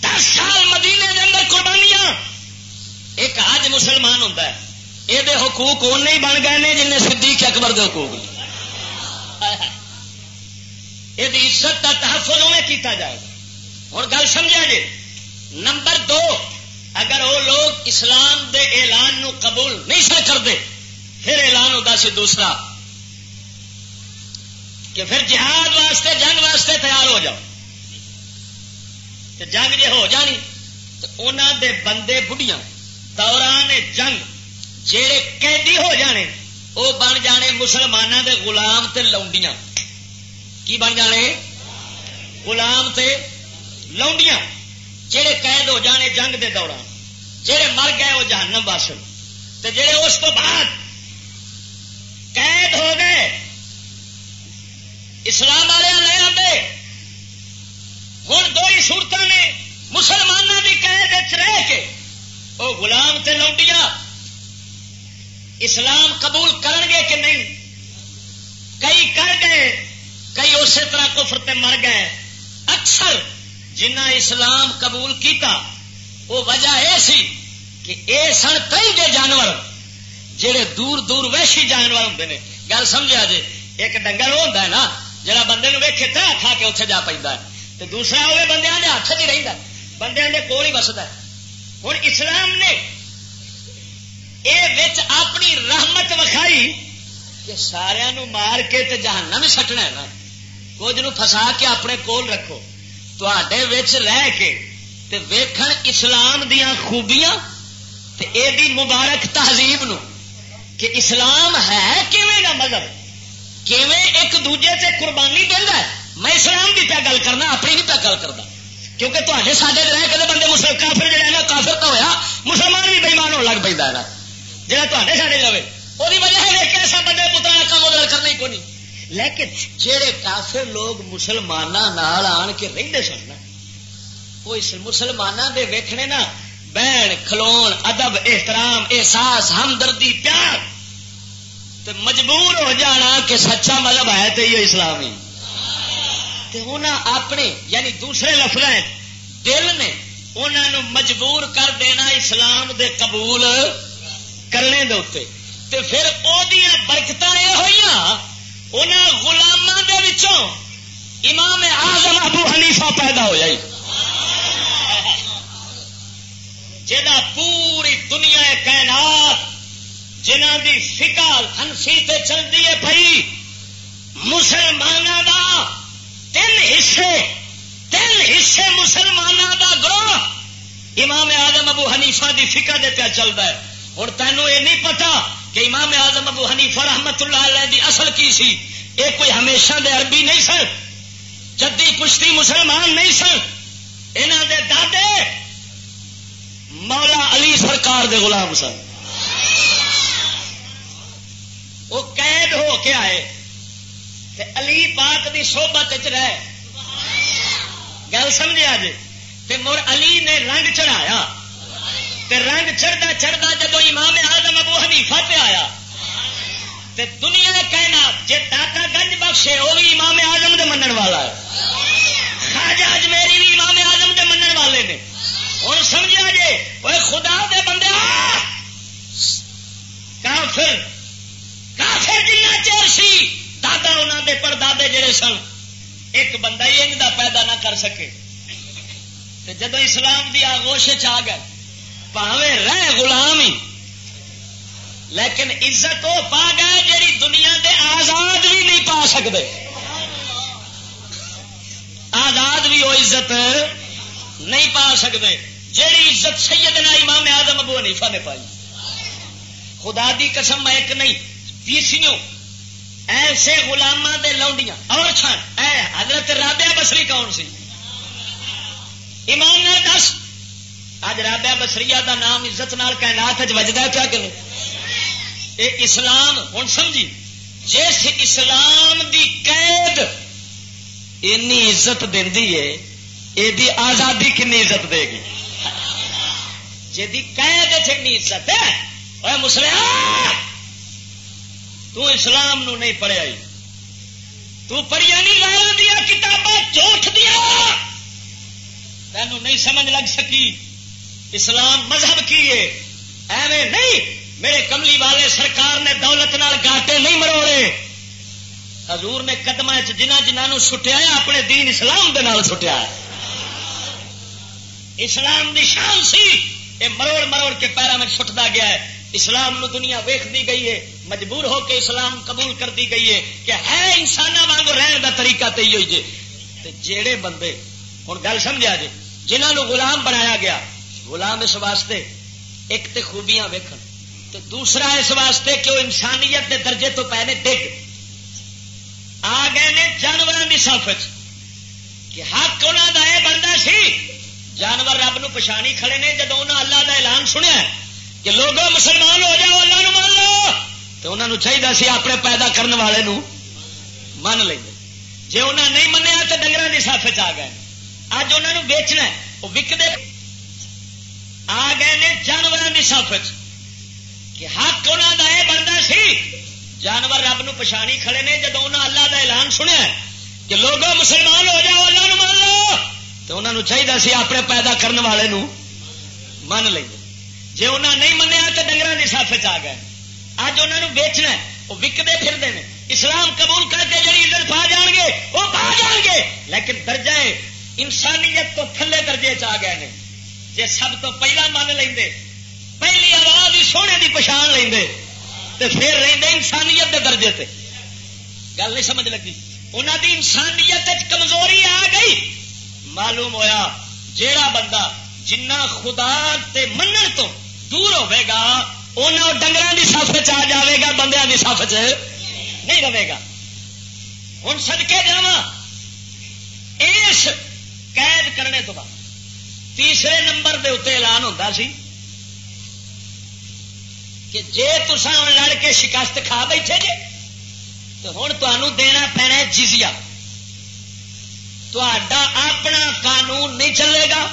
دس سال مدینے دے اندر قربانیاں۔ ایک آج مسلمان ہوتا ہے یہ حقوق اُن ہی بن گئے جن صدیق اکبر دے حقوق نے۔ یہ عزت کا تحفظ میں کیتا جائے گا اور گل سمجھا جی نمبر دو اگر وہ لوگ اسلام دے اعلان نو قبول نہیں سر کرتے پھر اعلان ہوتا سی دوسرا کہ پھر جہاد واسطے جنگ واسطے تیار ہو جاؤ جنگ جی ہو جانی تو انہوں دے بندے بڑھیاں دوران جنگ جہے قیدی ہو جانے وہ بن جانے مسلمانوں دے غلام تے لونڈیاں۔ کی بن جانے؟ غلام تے لونڈیاں۔ جہے قید ہو جانے جنگ دے دوران جہے مر گئے وہ جہنم باسن تے جہے اس کو بعد قید ہو گئے، اسلام والے لے آتے ہوں دو ہی سورت نے مسلمانوں کی قید رہ کے وہ غلام تے لونڈیاں۔ اسلام قبول کرن گے کہ نہیں؟ کئی کر گئے، کئی اسی طرح کفر تے مر گئے۔ اکثر جنہ اسلام قبول کیتا وہ وجہ یہ سی کہ اے سن کئی گے جانور جہے دور دور ویشی جانور ہوں نے۔ گل سمجھا جی؟ ایک ڈنگر وہ ہوتا ہے نا جا بندے ویکے تھا کھا کے اتنے جا پہ دوسرا ہوگا بندے کے ہاتھ چ رہتا بندے کے کول ہی بستا ہوں اسلام نے یہ اپنی رحمت وکھائی کہ سارا مار کے تے جہانا بھی سٹنا ہے نا۔ کچھ فسا کے اپنے کول رکھو۔ تے رہ کے تے ویکھن اسلام دیا خوبیاں تے اے دی مبارک تہذیب نو کہ اسلام ہے کیویں کا مذہب؟ کیویں ایک دوجے سے قربانی دینا ہے؟ میں اسلام کی پیا گل کرنا، اپنی نہیں پیا گل کرتا کیونکہ تے سارے رہ کے بندے مسلم کافر جڑا نا، کافر تو ہوا مسلمان بھی بےمان ہونے لگ پہ جہاں تے ساڈے جائے وہ وجہ ہے کہ ایسا بندے پترا کام ادھر کرنا ہی کون لیکن جہے کافر لوگ مسلمانوں آن کے رہتے سن وہ اس مسلمانوں کے ویکھنے نا، بہن، کھلون، ادب، احترام، احساس، ہمدردی، پیار تو مجبور ہو جانا کہ سچا مذہب ہے تو یہ اسلامی۔ اپنے یعنی دوسرے لفظ دل نے انہوں مجبور کر دینا اسلام دے قبول کرنے دے تے پھر وہ برکت یہ ہوئی گلاموں کے امام آزم ابو حنیفہ پیدا ہو جائی جا پوری دنیا کائنات جنہ دی فکال ہنسی تے چلتی ہے بھائی مسلمانوں دا تین حصے تین حصے مسلمانوں کا گروہ امام آدم ابو حنیفہ دی فکر دے پیا چلتا ہے۔ ہوں تینوں یہ نہیں پتا کہ امام آدم ابو حنیفہ رحمت اللہ علیہ دی اصل کی سی؟ یہ کوئی ہمیشہ دے عربی نہیں سن، جدی پشتی مسلمان نہیں سن۔ یہاں دے دادے مولا علی سرکار دے غلام سن۔ وہ قید ہو کے آئے تے علی پاک دی صحبت رہے۔ گل سمجھا جی تے مر علی نے رنگ چڑھایا۔ تے رنگ چڑھتا چڑھتا جدو امام آدم ابو حنیفہ پہ آیا تے دنیا کہنا جی داتا گنج بخشے وہ بھی امام آزم دے منن والا ہے۔ خاجہ اجمیری بھی امام آزم دے منن والے نے۔ ہوں سمجھا جے وہ خدا دے بندے کافر کافر جنہ چور سی، دادا انہوں دے پر دادے جڑے سن، ایک بندہ ہی ان پیدا نہ کر سکے۔ جدو اسلام دی آگوش آ گئے پاوے رہ غلام ہی۔ لیکن عزت وہ پا گئے جی دنیا دے آزاد بھی نہیں پا سکتے آزاد بھی وہ عزت نہیں پا سکتے جیڑی عزت سیدنا امام آدم ابو حنیفہ نے پائی۔ خدا دی قسم ایک نہیں پیسیوں ایسے گلاما دے لونڈیاں۔ اور چھن اے حضرت رابعہ بسری کون سی؟ ایمان نے دس اج رابعہ بسری دا نام عزت نال کائنات وجدا پیا کہ اے اسلام ہوں سمجھی؟ جس اسلام دی قید اینی عزت دینی ہے یہ آزادی کنی عزت دے گی؟ جی قید چنی عزت ہے مسلم تو اسلام نو نہیں پڑھیا تو پڑھیا نہیں لال دیا کتابیں جھوٹ دیا۔ تینوں نہیں سمجھ لگ سکی۔ اسلام مذہب کی ہے۔ ایویں نہیں، میرے کملی والے سرکار نے دولت نال گاٹے نہیں مروڑے۔ حضور نے قدم جنہ جنہوں سٹیا اپنے دین اسلام دے نال سٹیا اسلام دی شان سی یہ مروڑ مروڑ کے پیروں میں سٹتا گیا ہے۔ اسلام نو دنیا ویخ دی گئی ہے، مجبور ہو کے اسلام قبول کر دی گئی ہے کہ ہے انسان واگ رہن کا طریقہ تو ہوئی جی جہے بندے ہوں گل سمجھا جی جنہوں غلام بنایا گیا غلام اس واسطے ایک تے خوبیاں ویکن تو دوسرا اس واسطے کہ وہ انسانیت کے درجے تو پہلے ڈگ آ گئے نے جانوروں کی سف کہ حق انہوں کا یہ بنتا سی، جانور رب نو پچھانی کھڑے نے جب انہوں اللہ کا اعلان سنیا کہ لوگ مسلمان ہو جاؤ، اللہ نو مان لو تو انہوں نے چاہیے سی اپنے پیدا کرنے والے نو من لیں جی انہیں نہیں منیا تو ڈنگر کی سف آ گئے۔ اج انہوں ویچنا وہ وکتے آ گئے نے جانوروں کی سف کہ حق انہوں کا یہ بنتا سی، جانور رب نو پچھانی کھڑے نے جب انہوں اللہ کا اعلان سنیا کہ لوگ مسلمان ہو جاؤ، اللہ نو مان لو، تو انہوں نے چاہیے سی اپنے پیدا کرنے والے نو من لیں۔ جی انہیں نہیں منیا تو ڈنگر کی سف آ گئے۔ اج انہوں ویچنا وہ وکتے پھرتے ہیں اسلام قبول کر کے جی عزت پا جان گے، وہ پا جان گے۔ لیکن درجہ انسانیت تو تھلے درجے چ گئے ہیں جی سب تو پہلا من لیں پہلی آواز ہی سونے کی پچھان لیں تو پھر رہتے انسانیت کے درجے تے۔ گل نہیں سمجھ لگی۔ انہوں دی انسانیت کمزوری آ گئی۔ معلوم ہویا جیڑا بندہ جنہ خدا تے منن تو دور ہوے گا انہوں ڈنگر کی سف چ جائے گا بندیاں کی سف چ نہیں رہے گا ہوں سدکے جا اس قید کرنے تو بعد۔ تیسرے نمبر دے اتنے اعلان ہوتا سی کہ جے تسان لڑ کے شکست کھا بیٹھے جے تو ہوں تمہوں دینا پینا جزیا تا اپنا قانون نہیں چلے گا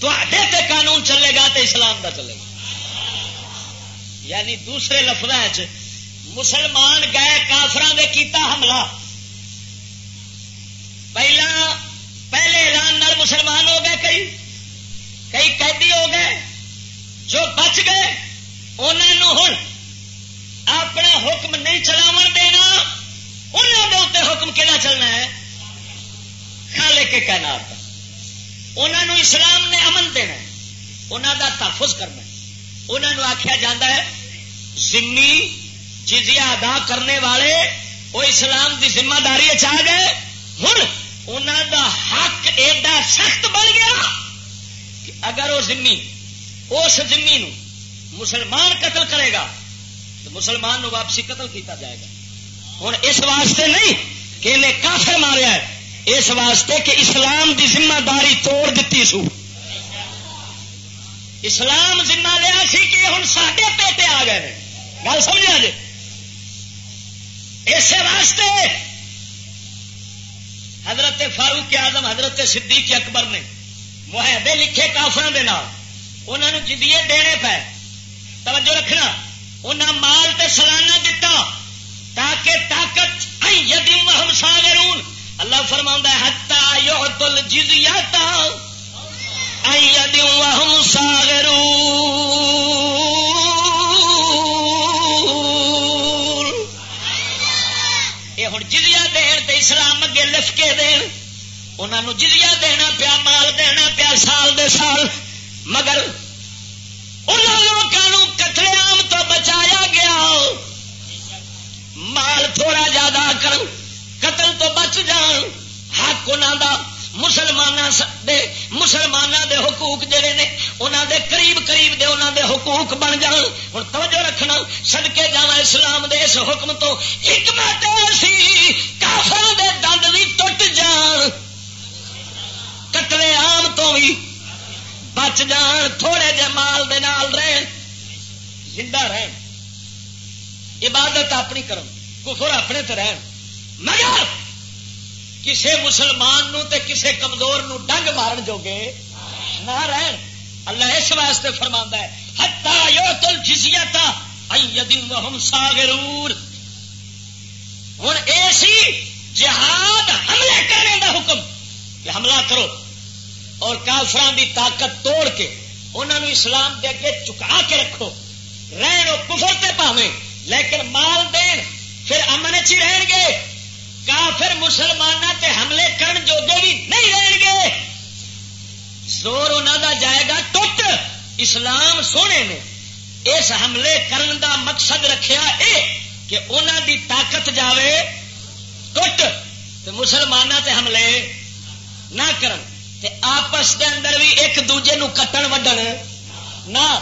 تے قانون چلے گا تو اسلام کا چلے گا۔ یعنی دوسرے لفظ مسلمان گئے کافران دے کیتا حملہ۔ پہلا، پہلے اعلان مسلمان ہو گئے کئی۔ کئی قیدی ہو گئے جو بچ گئے انہوں ہوں اپنا حکم نہیں چلاو دینا انہوں کے اتنے حکم کہنا چلنا ہے؟ کھالے کے کائنات انہوں اسلام نے امن دینا انہوں کا تحفظ کرنا انہوں آخیا جا ہے، زمی جزیا ادا کرنے والے وہ اسلام کی ذمہ داری چاہ گئے ہوں انہوں دا حق ایڈا سخت بن گیا۔ کہ اگر وہ زمی اس زمی نو مسلمان قتل کرے گا، تو مسلمان نو واپسی قتل کیتا جائے گا۔ ہوں اس واسطے نہیں کہ انہیں کافر ماریا ہے، اس واسطے کہ اسلام دی ذمہ داری توڑ دیتی سو۔ اسلام ذمہ لیا سی کہ ہوں سڈے پیٹے آ گئے گل سمجھا جی؟ اس واسطے حضرت فاروق آزم حضرت صدیق اکبر نے معاہدے لکھے کافر انہوں جدیے دینے پے۔ توجہ رکھنا انہیں مال تے سلانہ دتا تاکہ طاقت یدی محم ساگرون اللہ فرما ہے ہتا یو تل جزیا یدی محم یہ ہوں جزیا دین تے اسلام اگے لف کے دین۔ انہوں جزیا دینا پیا، مال دینا پیا، سال دے سال۔ مگر ان لوگوں قتل عام تو بچایا گیا مال تھوڑا زیادہ کر قتل تو بچ جان۔ حق انہوں دا مسلمان مسلمانوں دے حقوق جڑے نے انہوں دے قریب قریب دے انہوں دے حقوق بن جان۔ ہوں توجہ رکھنا سدکے جانا اسلام دے اس حکم تو حکمت سی کافر دے دند بھی ٹوٹ جان۔ قتل عام تو بھی بچ جان، تھوڑے جے مال دے نال رہن، زندہ رہن۔ عبادت اپنی کرن کفر اپنے تے رہن۔ مگر کسے مسلمان نو تے کسے کمزور نو ڈنگ مارن جوگے نہ رہن۔ اللہ اس واسطے فرما ہے ہتا یو تل جزیا تھا ہم ساگرور ہوں ایسی جہاد حملے کرنے کا حکم۔ کہ حملہ کرو۔ اور کافران دی طاقت توڑ کے انہوں اسلام دے کے چکا کے رکھو۔ رہن کفر تے پاوے لیکن مال دین پھر امن چ رہن گے۔ کافر مسلمانوں تے حملے کرن جوگے بھی نہیں رہن گے۔ زور انہوں دا جائے گا ٹوٹ۔ اسلام سونے نے اس حملے کرن دا مقصد رکھیا اے کہ انہوں دی طاقت جاوے ٹوٹ۔ مسلمانوں تے حملے نہ کرن تے آپس دے اندر بھی ایک دوجے نو کٹن وڈن۔ نہ۔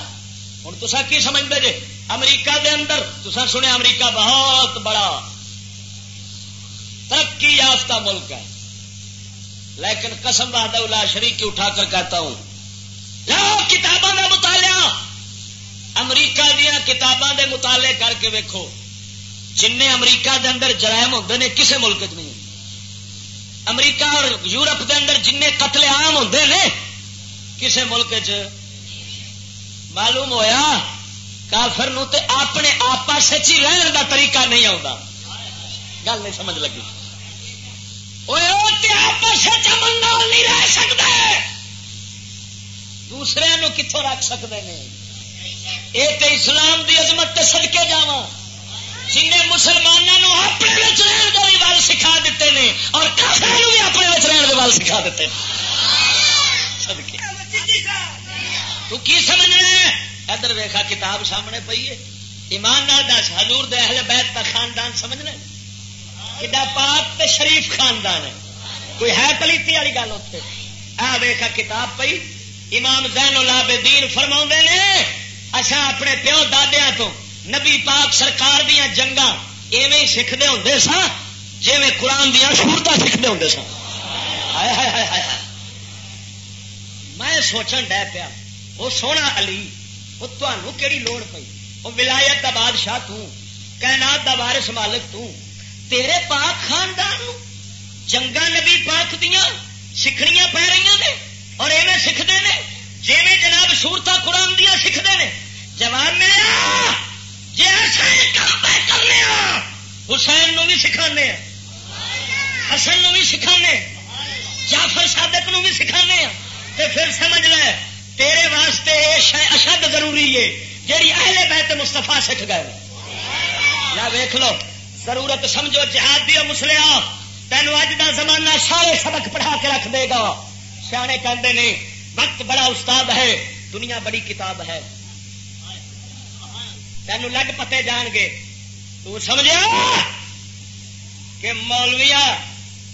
ہوں تو کی سمجھتے جی امریکہ دے اندر۔ تو سنیا امریکہ بہت بڑا۔ ترقی یافتہ ملک ہے۔ لیکن قسم بہاد شریف کی اٹھا کر کہتا ہوں۔ کتابوں کا مطالعہ۔ امریکہ دیا کتابوں کے مطالعے کر کے ویکو جن امریکہ دے اندر جرائم ہوتے ہیں کسی ملک چ نہیں۔ امریکہ اور یورپ دے اندر جن قتل عام ہوتے ہیں کسی ملک چ معلوم ہویا کافر نو تے اپنے آپ سچی رہن دا طریقہ نہیں آتا گل نہیں سمجھ لگی۔ آپس نہیں رہ سکتے دوسرے نو کتوں رکھ سکتے ہیں یہ تو اسلام دی عظمت تے سدکے جاواں۔ جن مسلمانوں اپنے رہن کا بھی بل سکھا دیتے ہیں اور کافر بھی اپنے رہن کے بل سکھا دیتے تو کی سمجھنا ہے؟ ادھر ویخا کتاب سامنے پی ہے۔ ایمان نال دس ہزور دہل بیت کا خاندان سمجھنا کڈا پاک تے شریف خاندان ہے۔ کوئی ہے پلیتی والی گل اتنے آ ویخا کتاب پی امام زین العابدین فرما نے اچھا اپنے پیو دادیا تو نبی پاک سرکار دیا جنگا ایویں سیکھتے ہوں سا جی قرآن دیا سہولت سیکھتے ہوں سن۔ میں سوچن ڈہ پیا، وہ سونا علی، وہ تمہوں کہڑی لوڑ پی وہ ولایت کا بادشاہ تعینات کا وارس مالک تیرے پاک خاندان جنگا نبی پاک دیا سیکھنیا پی رہی نے اور ایویں سیکھتے ہیں جی جناب سورت قرآن دیا سیکھتے ہیں جواب ملیا جی کرنے حسین نو بھی سکھانے حسن نو بھی سکھانے جعفر صادق نو بھی سکھانے تو پھر سمجھ لے، تیرے واسطے اشد ضروری ہے، جیڑی اہل بیت مستفا سکھ گئے۔ یا ویخ لو، ضرورت سمجھو جہاد دیا مسلیا تینو اج کا زمانہ سارے سبق پڑھا کے رکھ دے گا۔ سیانے کہتے ہیں وقت بڑا استاد ہے، دنیا بڑی کتاب ہے۔ تین لگ پتے جان گے۔ تو سمجھا کہ مولویا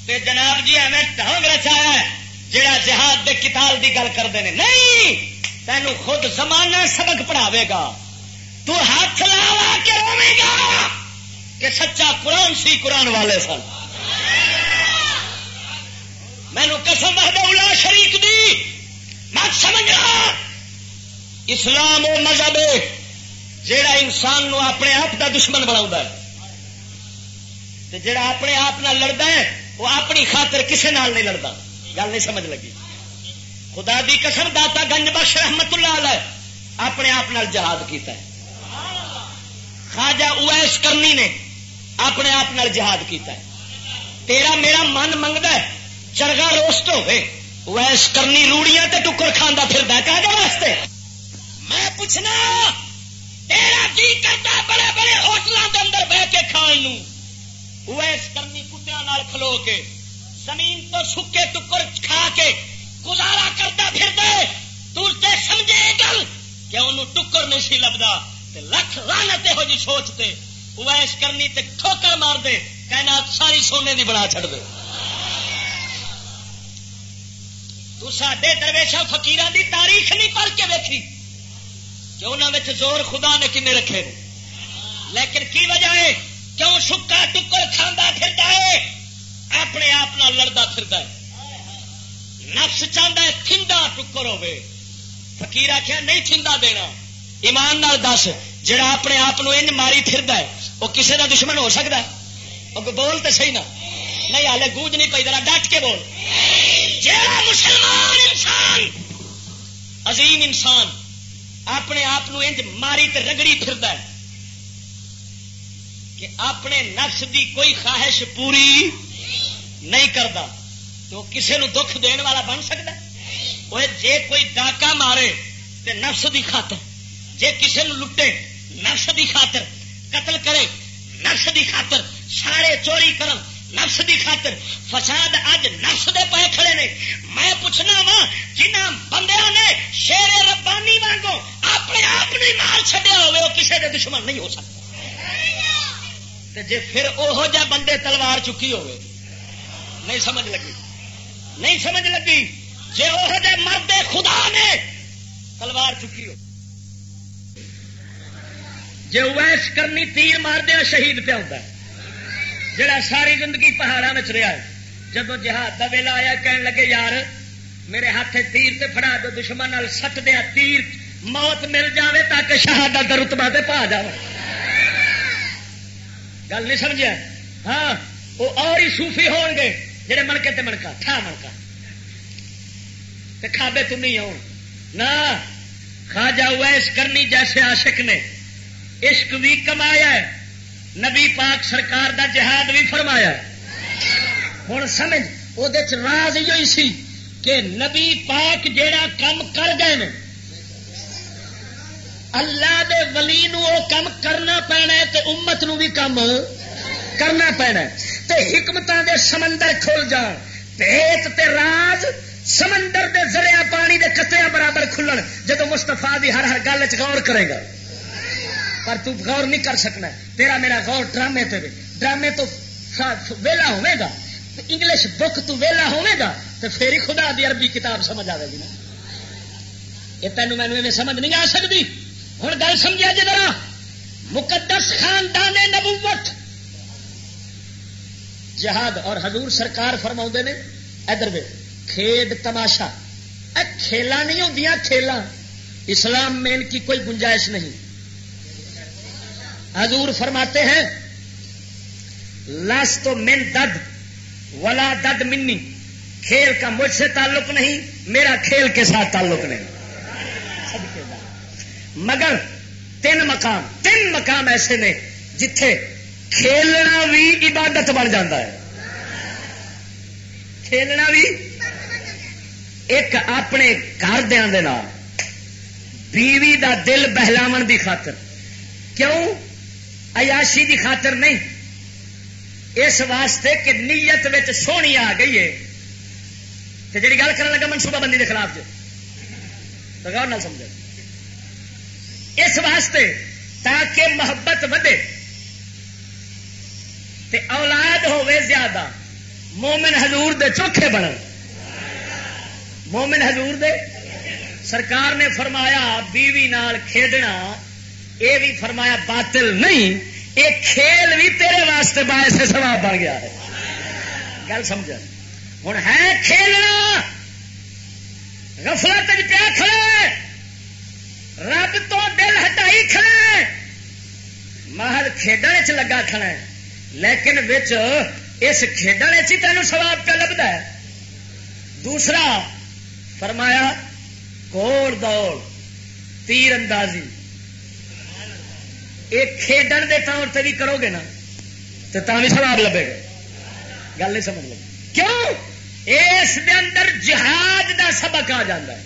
تے جناب جی ایویں ڈھنگ رچایا جہاں جہاد دے کتاب دی گل کرتے ہیں نہیں تینوں خود زمانہ سبق پڑھاوے گا۔ تو ہاتھ لاوا کے روے گا کہ سچا قرآن سی قرآن والے سن۔ مینو قسم اولا شریک دی۔ مت سمجھا اسلام وہ مذہب ہے جہا انسان نو اپنے آپ کا دشمن بنا جڑا اپنے آپ لڑتا ہے، وہ اپنی خاطر کسے نال نہیں لڑتا گل نہیں سمجھ لگی۔ خدا دی قسم، داتا گنج بخش رحمت اللہ علیہ اپنے آپ جہاد کیتا ہے۔ خواجہ اویس کرنی نے اپنے آپ جہاد کیتا ہے۔ تیرا میرا من منگتا ہے، چرگا روسٹ ہوئے۔ ویس کرنی روڑیاں تے ٹکر کھانا پھر واسطے؟ میں پوچھنا تیرا جی کرتا بڑے بڑے ہوٹلوں کے اندر بہ کے کھان ویس کرنی کتیا کھلو کے۔ زمین تو سکے ٹکر کھا کے گزارا کرتا پھر دے تو سمجھے گل کہ انہوں ٹکر نہیں سی لبدا لکھ لانت ہو جی سوچتے ویس کرنی تے ٹھوکر مار دے کہنا ساری سونے دی بنا چھڑ دے۔ تو سڈے درویشا فکیران دی تاریخ نہیں پڑھ کے ویکھی۔ کہ انہوں زور خدا نے کنے رکھے لیکن کی وجہ ہے؟ کیوں سکا ٹکر کھانا پھرتا ہے؟ اپنے آپ لڑتا پھرتا ہے۔ نفس چاہتا ہے تھندا ٹکر ہوے فکیر آخیا نہیں تھندا دینا۔ ایمان نال دس جڑا اپنے آپ ماری پھردا ہے وہ کسی کا دشمن ہو سکتا ہے؟ بول تو صحیح نا؟ نہیں ہالے گوج نہیں پی ڈٹ کے بول۔ جڑا مسلمان انسان، عظیم انسان اپنے آپ ماری تے رگڑی پھر کہ اپنے نفس دی کوئی خواہش پوری نہیں کرتا تو کسی نو دکھ دین والا بن سکتا وہ جے کوئی ڈاکا مارے تے نفس دی خاطر، جے کسی نو لٹے نفس دی خاطر، قتل کرے نفس دی خاطر سارے چوری کرن نفس دی خاطر فساد اج نفس دے پائے کھڑے نے۔ میں پوچھنا وا جنہ بندے نے شیر ربانی وانگو اپنے آپ نہیں مار چڈیا ہوئے وہ کسی دے دشمن نہیں ہو سکتا جی پھر وہ جہ بندے تلوار چکی ہوئے نہیں سمجھ لگی۔ نہیں سمجھ لگی۔ جی وہ جہ مرد خدا نے تلوار چکی ہو جی ویس کرنی تیر مار دیا، شہید پہ ہوتا ہے۔ جڑا ساری زندگی پہاڑوں میں رہا ہے۔ جب جہاد کا ویلا آیا کہنے لگے، یار، میرے ہاتھ تیر تے فڑا دو، دشمن سٹ دیا تیر، موت مل جاوے تاکہ شہادت کا رتبا تے پا جائے گل نہیں سمجھا ہاں وہ اور ہی سوفی ہو گے جہے منکے تے منکا تھا منکا کھابے تم نہیں آؤ نہ، خواجہ ویس کرنی جیسے عاشق نے۔ عشق بھی کمایا ہے۔ نبی پاک سرکار دا جہاد بھی فرمایا ہوں سمجھ وہ راز یہ سی کہ نبی پاک جیڑا کم کر گئے اللہ دے ولی نو وہ کم کرنا پینا ہے تے امت نو بھی کم کرنا پینا تے حکمت دے سمندر کھل جان پیت تے راز سمندر دے ذریعہ پانی دے قطرے برابر کھلن جدو مستفا دی ہر ہر گل چور کرے گا۔ پر تو غور نہیں کر سکنا. تیرا میرا غور ڈرامے تے ڈرامے تو ویلا ہوئے گا. انگلش بک تو ویلا ہوئے گا تو پھر ہی خدا دی عربی کتاب سمجھ آئے گی نا. یہ تینوں مینو سمجھ نہیں آ سکتی. ہوں گل سمجھا جی ذرا. مقدس خاندان نبوت. جہاد اور حضور سرکار فرما نے، ادھر وے، کھیڈ تماشا. کھیلا نہیں ہوں کھیلا اسلام میں ان کی کوئی گنجائش نہیں. حضور فرماتے ہیں لاس تو من دد، ولا دد منی۔ کھیل کا مجھ سے تعلق نہیں، میرا کھیل کے ساتھ تعلق نہیں۔ مگر تین مقام تین مقام ایسے نے جتھے کھیلنا بھی عبادت بن جاتا ہے۔ کھیلنا بھی ایک اپنے گھر دیا بیوی دا دل بہلاو دی خاطر۔ کیوں؟ ایاشی دی خاطر نہیں۔ اس واسطے کہ نیت سونی آ گئی ہے۔ جی گل کر لگا منصوبہ بندی کے خلاف جو۔ غور نہ سمجھو۔ اس واسطے تاکہ محبت ودے تے اولاد ہوے زیادہ۔ مومن حضور دے چوکھے بن مومن حضور دے۔ سرکار نے فرمایا بیوی نال کھیڈنا یہ بھی فرمایا باطل نہیں، یہ کھیل بھی تیرے واسطے باعث سواب بن گیا ہے۔ گل سمجھ ہوں ہے کھیلنا۔ غفلت پیا کھڑے، رب تو دل ہٹائی کھڑے۔ محل کھیڈنے چ لگا کھڑا لیکن بچ اس کھیڈنے چ تین سواب پہ لگتا ہے۔ دوسرا فرمایا کوڑ دوڑ تیر اندازی یہ کھیڈن کے طور سے بھی کرو گے نا تو بھی سواب لبے گا گل نہیں سمجھ لگی۔ کیوں؟ اس دے اندر جہاد دا سبق آ جاتا ہے۔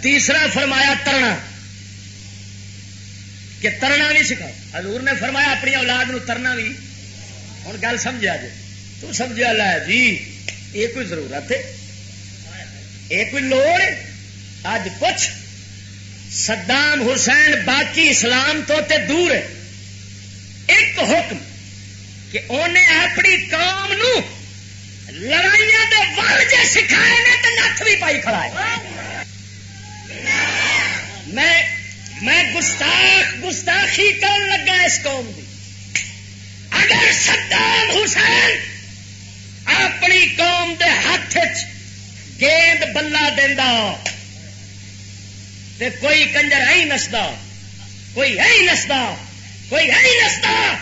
تیسرا فرمایا ترنا۔ کہ ترنا بھی سکھاؤ۔ حضور نے فرمایا اپنی اولاد نو ترنا بھی ہوں گل سمجھا جی۔ تو سمجھا لا جی یہ کوئی ضرورت ہے؟ یہ کوئی لوڑ اج کچھ صدام حسین باقی اسلام تو تے دور ہے۔ ایک حکم کہ انہیں اپنی قوم نو لڑائیاں دے ورجے سکھائے نے تو نت بھی پائی کھڑا ہے۔ میں میں گستاخ، گستاخی کرن لگا اس قوم دی۔ اگر صدام حسین اپنی قوم دے ہاتھ گیند بلا دینا تے کوئی کنجر ہے ہی نستا، کوئی ہے ہی نستا، کوئی ہے ہی نستا،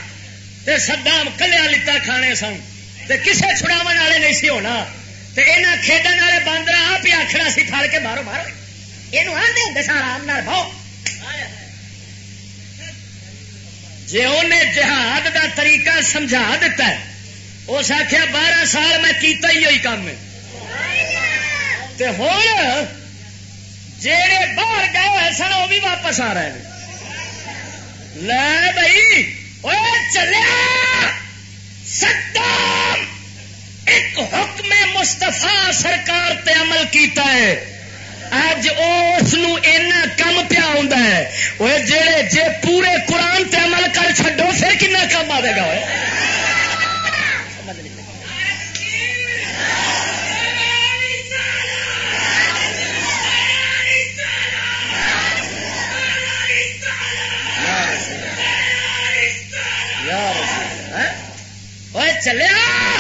تے سدام کلیا لتا کھانے سن۔ تے کسے چھڑاو والے نہیں سی ہونا۔ تے یہاں کھیڈن والے باندر آپ ہی آخنا سی پھڑ کے مارو مارو۔ یہ آدھے ہوں سن آرام نال بہو جی انہیں جہاد دا طریقہ سمجھا دیتا ہے، اس آخیا بارہ سال میں کیتا ہی ہوئی کام ہے۔ ہوں جڑے باہر گئے ہوئے سن، وہ بھی واپس آ رہے ہیں۔ لے بھائی وہ چلیا ستام ایک حکم مستفا سرکار تے عمل کیتا ہے۔ اج اس کم پیا ہوں جڑے جے پورے قرآن تے عمل کر چڈو پھر کنا کم آئے گا؟ چلیا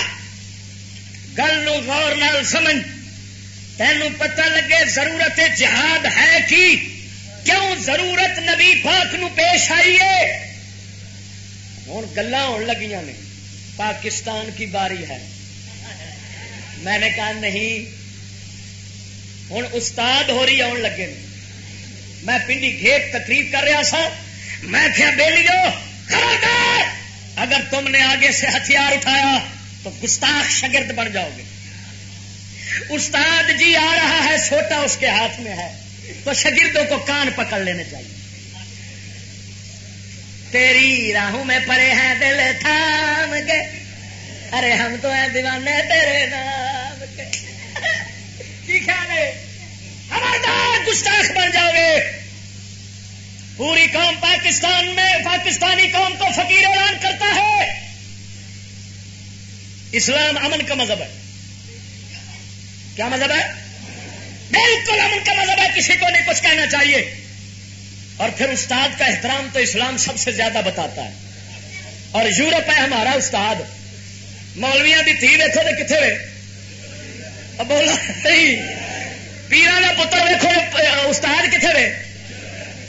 گل غور نال سمجھ۔ تینوں پتہ لگے ضرورت جہاد ہے کی؟ کیوں ضرورت نبی پاک نو پیش آئی ہے؟ ہوں گلا لگیاں نے۔ پاکستان کی باری ہے۔ میں نے کہا نہیں۔ ہوں استاد ہو رہی آن لگے۔ میں پنڈی گھیٹ تقریب کر رہا سا۔ میں کیا بے لیو خبردار اگر تم نے آگے سے ہتھیار اٹھایا تو گستاخ شگرد بن جاؤ گے۔ استاد جی آ رہا ہے چھوٹا اس کے ہاتھ میں ہے۔ تو شگردوں کو کان پکڑ لینے چاہیے۔ تیری راہوں میں پڑے ہیں، دل تھام کے۔ ارے ہم تو ہیں دیوانے تیرے نام کے۔ خیال ہے؟ ہمارا گستاخ بن جاؤ گے۔ پوری قوم پاکستان میں، پاکستانی قوم کو فقیر اعلان کرتا ہے۔ اسلام امن کا مذہب ہے۔ کیا مذہب ہے؟ بالکل امن کا مذہب ہے، کسی کو نہیں کچھ کہنا چاہیے۔ اور پھر استاد کا احترام تو اسلام سب سے زیادہ بتاتا ہے۔ اور یورپ ہے ہمارا استاد۔ مولویا کی تھی دیکھو تو کتنے رہے بولا پیران کا پتر دیکھو استاد کتنے رہے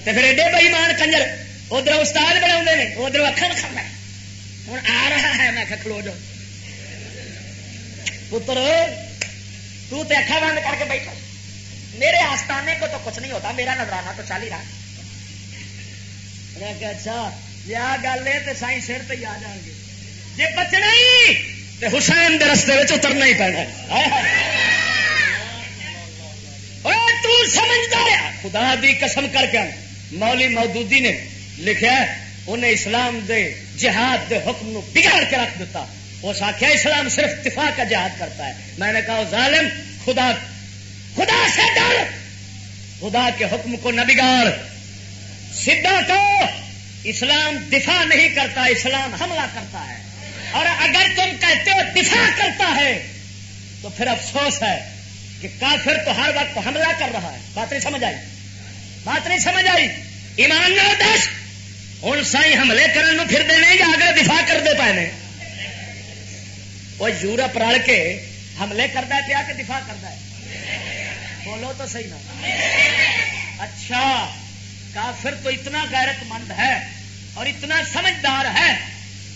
تو پھر ایڈے بئی مان کنجر، ادھر استاد بنا ادھر اکھن کھانا ہوں آ رہا ہے، میں کھلو جاؤ۔ پتر، تو تے اکھا بند کر کے بیٹھا۔ میرے آستانے کو تو کچھ نہیں ہوتا، میرا نظرانہ تو چل ہی رہا۔ اچھا یہ گل ہے تو سائی سر پہ آ جان گے۔ جی بچنا ہی تو حسین کے رستے اترنا ہی پینا تو سمجھدار خدا دی قسم کر کے مولی مودودی نے لکھا انہیں اسلام دے جہاد دے حکم نو بگاڑ کے رکھ دیتا اس آخیا اسلام صرف دفاع کا جہاد کرتا ہے۔ میں نے کہا ظالم، خدا خدا سے ڈر۔ خدا کے حکم کو نہ بگاڑ۔ سیدھا کو اسلام دفاع نہیں کرتا، اسلام حملہ کرتا ہے۔ اور اگر تم کہتے ہو دفاع کرتا ہے، تو پھر افسوس ہے کہ کافر تو ہر وقت حملہ کر رہا ہے۔ بات نہیں سمجھ آئی؟ بات نہیں سمجھ آئی۔ ایمان نہ دس۔ ہوں سائی حملے کرنے پھر دے نہیں اگر دفاع کرتے پائے نے۔ وہ یورپ رل کے حملے کرتا پیا کہ دفاع کرتا ہے۔ بولو تو صحیح نا۔ اچھا کافر تو اتنا غیرت مند ہے اور اتنا سمجھدار ہے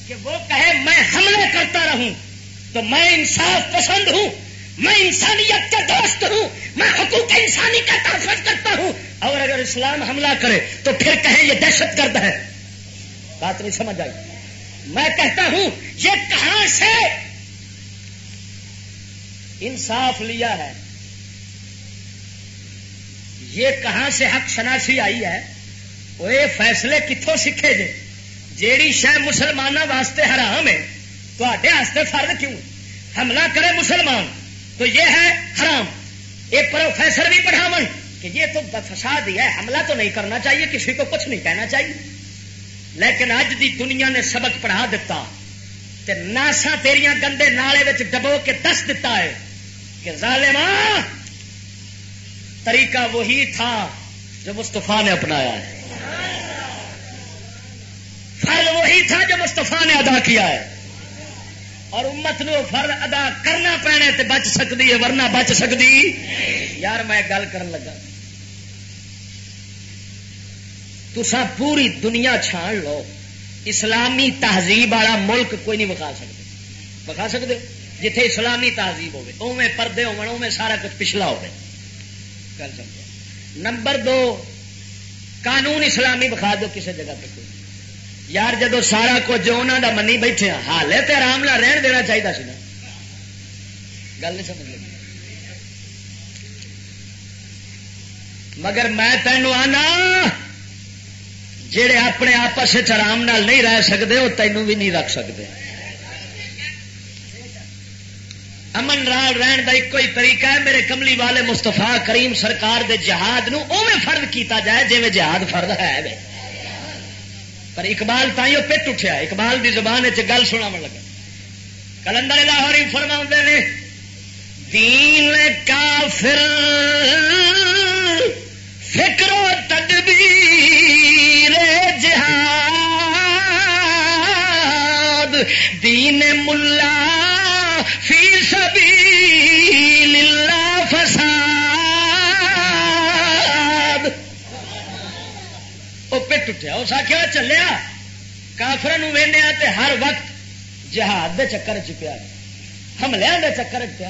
کہ وہ کہے، میں حملے کرتا رہوں تو میں انصاف پسند ہوں۔ میں انسانیت کا دوست ہوں، میں حقوق انسانی کا تحفظ کرتا ہوں۔ اور اگر اسلام حملہ کرے تو پھر کہیں یہ دہشت گرد ہے۔ بات نہیں سمجھ آئی۔ میں کہتا ہوں، یہ کہاں سے انصاف لیا ہے؟ یہ کہاں سے حق شناسی آئی ہے؟ وہ یہ فیصلے کتوں سیکھے جے؟ جیڑی شہ مسلمانوں واسطے حرام ہے تو فرد کیوں؟ حملہ کرے مسلمان۔ تو یہ ہے حرام۔ ایک پروفیسر بھی پڑھاو کہ یہ تو فساد ہی ہے، حملہ تو نہیں کرنا چاہیے، کسی کو کچھ نہیں کہنا چاہیے۔ لیکن اج دی دنیا نے سبق پڑھا دیتا تے ناسا تیریاں گندے نالے ڈبو کے دس دیتا ہے کہ ظالما طریقہ وہی تھا جو مستفا نے اپنایا ہے۔ فرض وہی تھا جو مستفا نے ادا کیا ہے۔ اور امت نو فرض ادا کرنا پینے تے بچ سکتی ہے، ورنہ بچ سکتی یار میں گل کر لگا۔ تسا پوری دنیا چھان لو، اسلامی تہذیب والا ملک کوئی نہیں بکھا سکتے بکھا سکتے جتھے اسلامی تہذیب ہوے اوے پردے ہوے سارا کچھ پچھلا ہوے گل سمجھ نمبر دو، قانون اسلامی بکھا دو کسی جگہ پہ۔ کوئی یار جدو سارا کچھ انہوں کا منی بیٹھے حال ہے تو آرام نہ رہن دینا چاہیے سی نا۔ گل نہیں سمجھ لگی۔ مگر میں تینوں آنا جڑے اپنے آپس آرام نال نہیں رہ سکتے وہ تینوں بھی نہیں رکھ سکتے امن رال رہن کا ایک ہی طریقہ ہے، میرے کملی والے مستفا کریم سرکار دے جہاد نو اوے فرد کیتا جائے جی جہاد فرد ہے۔ پر اقبال تھی وہ پٹ اٹھیا۔ اقبال دی زبان گل سنا من لگا۔ کلندر لاہوری فرما نے، دین کافر فکر و تدبیر جہاد، دین ملا فی سبیل اللہ فساد۔ وہ پٹ اٹھیا اس آخیا چلیا کافر وہنیا تے ہر وقت جہاد دے چکر چ پیا۔ حملے دے چکر چ پیا۔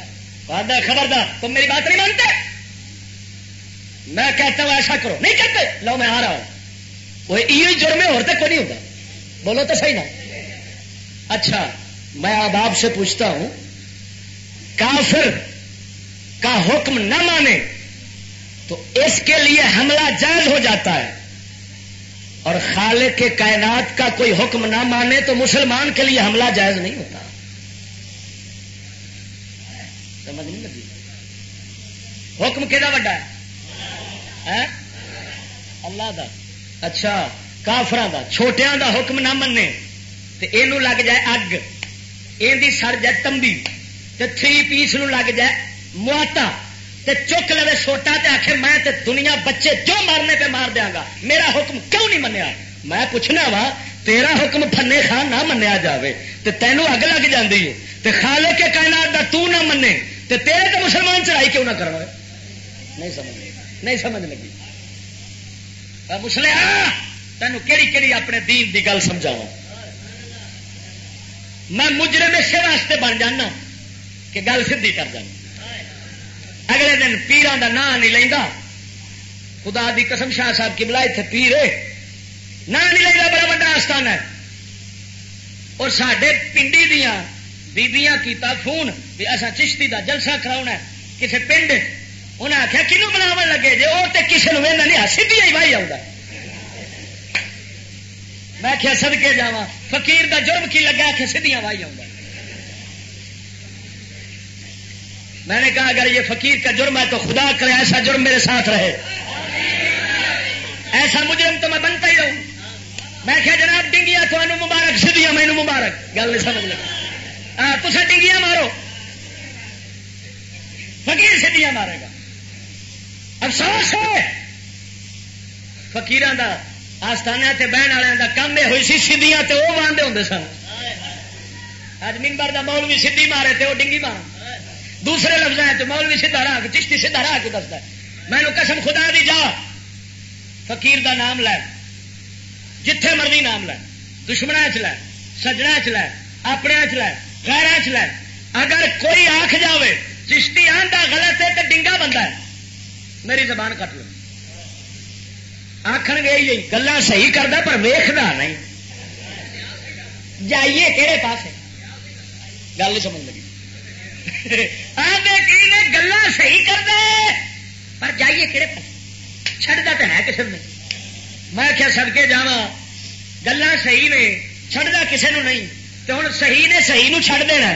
خبردار، تم میری بات نہیں مانتے؟ میں کہتا ہوں ایسا کرو۔ نہیں کہتے؟ لو، میں آ رہا ہوں۔ وہ یہ جرم ہے، اور تو کوئی نہیں ہوتا۔ بولو تو صحیح نا۔ اچھا میں اب آپ سے پوچھتا ہوں، کافر کا حکم نہ مانے تو اس کے لیے حملہ جائز ہو جاتا ہے۔ اور خالق کے کائنات کا کوئی حکم نہ مانے تو مسلمان کے لیے حملہ جائز نہیں ہوتا۔ سمجھ نہیں لگی؟ حکم کہ وڈا ہے؟ اللہ دا۔ اچھا کافر دا۔ چھوٹیاں دا حکم نہ منے تو یہ لگ جائے اگ۔ یہ سڑ جائے تمبی تھری پیس نو لگ جائے مواٹا تے چک لے سوٹا تے آخ میں تے دنیا بچے جو مارنے پہ مار دیا گا، میرا حکم کیوں نہیں منیا؟ میں پوچھنا وا، تیرا حکم فنے خان نہ منیا جاوے، تے تینوں اگ لگ جاندی ہے، تے خالے کے کائنات دا تو نہ منے، تے تیرے تے مسلمان چڑھائی کیوں نہ کرنا نہیں سمجھ نہیں سمجھ لگی۔ مسلیا تینوں کہڑی کہڑی اپنے دین دی گل سمجھاؤ میں مجرے میں سے واسطے بن جانا کہ گل سیدھی کر جانا۔ اگلے دن پیران کا نام نہیں لینا خدا دی قسم شاہ صاحب کی بلا پیر نام نہیں لینا بڑا بڑا آستان ہے۔ اور سڈے پنڈی دیا بیبیاں کیتا فون بھی اصا چشتی کا جلسہ کرا کسی پنڈ انہیں آخیا کنو بناو لگے؟ جی وہ تو کسی نے نہیں سیدھی آئی بھائی آؤں میں آخیا سدکے جا فقیر کا جرم کی لگا آخیا سیدیاں بھائی آؤں میں نے کہا اگر یہ فقیر کا جرم ہے تو خدا کرے ایسا جرم میرے ساتھ رہے۔ ایسا مجرم تو میں بنتا ہی رہوں۔ میں کیا جناب ڈنگیا تو مبارک سدیا مینو مبارک۔ گل نہیں سمجھ لگا تصا ڈنگیاں مارو۔ فقیر سیدیاں مارے گا۔ افسوس ہے۔ فکیر آستانے تے بہن والوں کا کام یہ ہوئی سی سیدیاں تے وہ باندھے ہوں سن۔ اج ممبر کا مول بھی سیدھی مارے تے وہ ڈنگی مار دوسرے لفظ ہے مول بھی سیدھا راہ چشتی سیدھا راہ کے دستا میں قسم خدا دی جا۔ فقیر دا نام لے۔ جتھے مرضی نام لے۔ دشمنا چ لے۔ سجنا چ لے۔ اپنے چ لے۔ غیر چ لے۔ اگر کوئی آخ جاوے، چشتی آندا غلط ہے تو ڈنگا بندہ ہے۔ میری زبان کٹ لو۔ آخر گے جی گلا صحیح کرتا پر ویخنا نہیں۔ جائیے کہڑے پاس گل نہیں سمجھ لگی۔ گلا صحیح کرتا پر جائیے کہڑے پاس؟ چڑھتا تو ہے کسی نے میں کیا سڑ کے جا گلا صحیح نے چڑھتا کسی نے نہیں۔ تو ہوں صحیح نے صحیح نو چھڑ دینا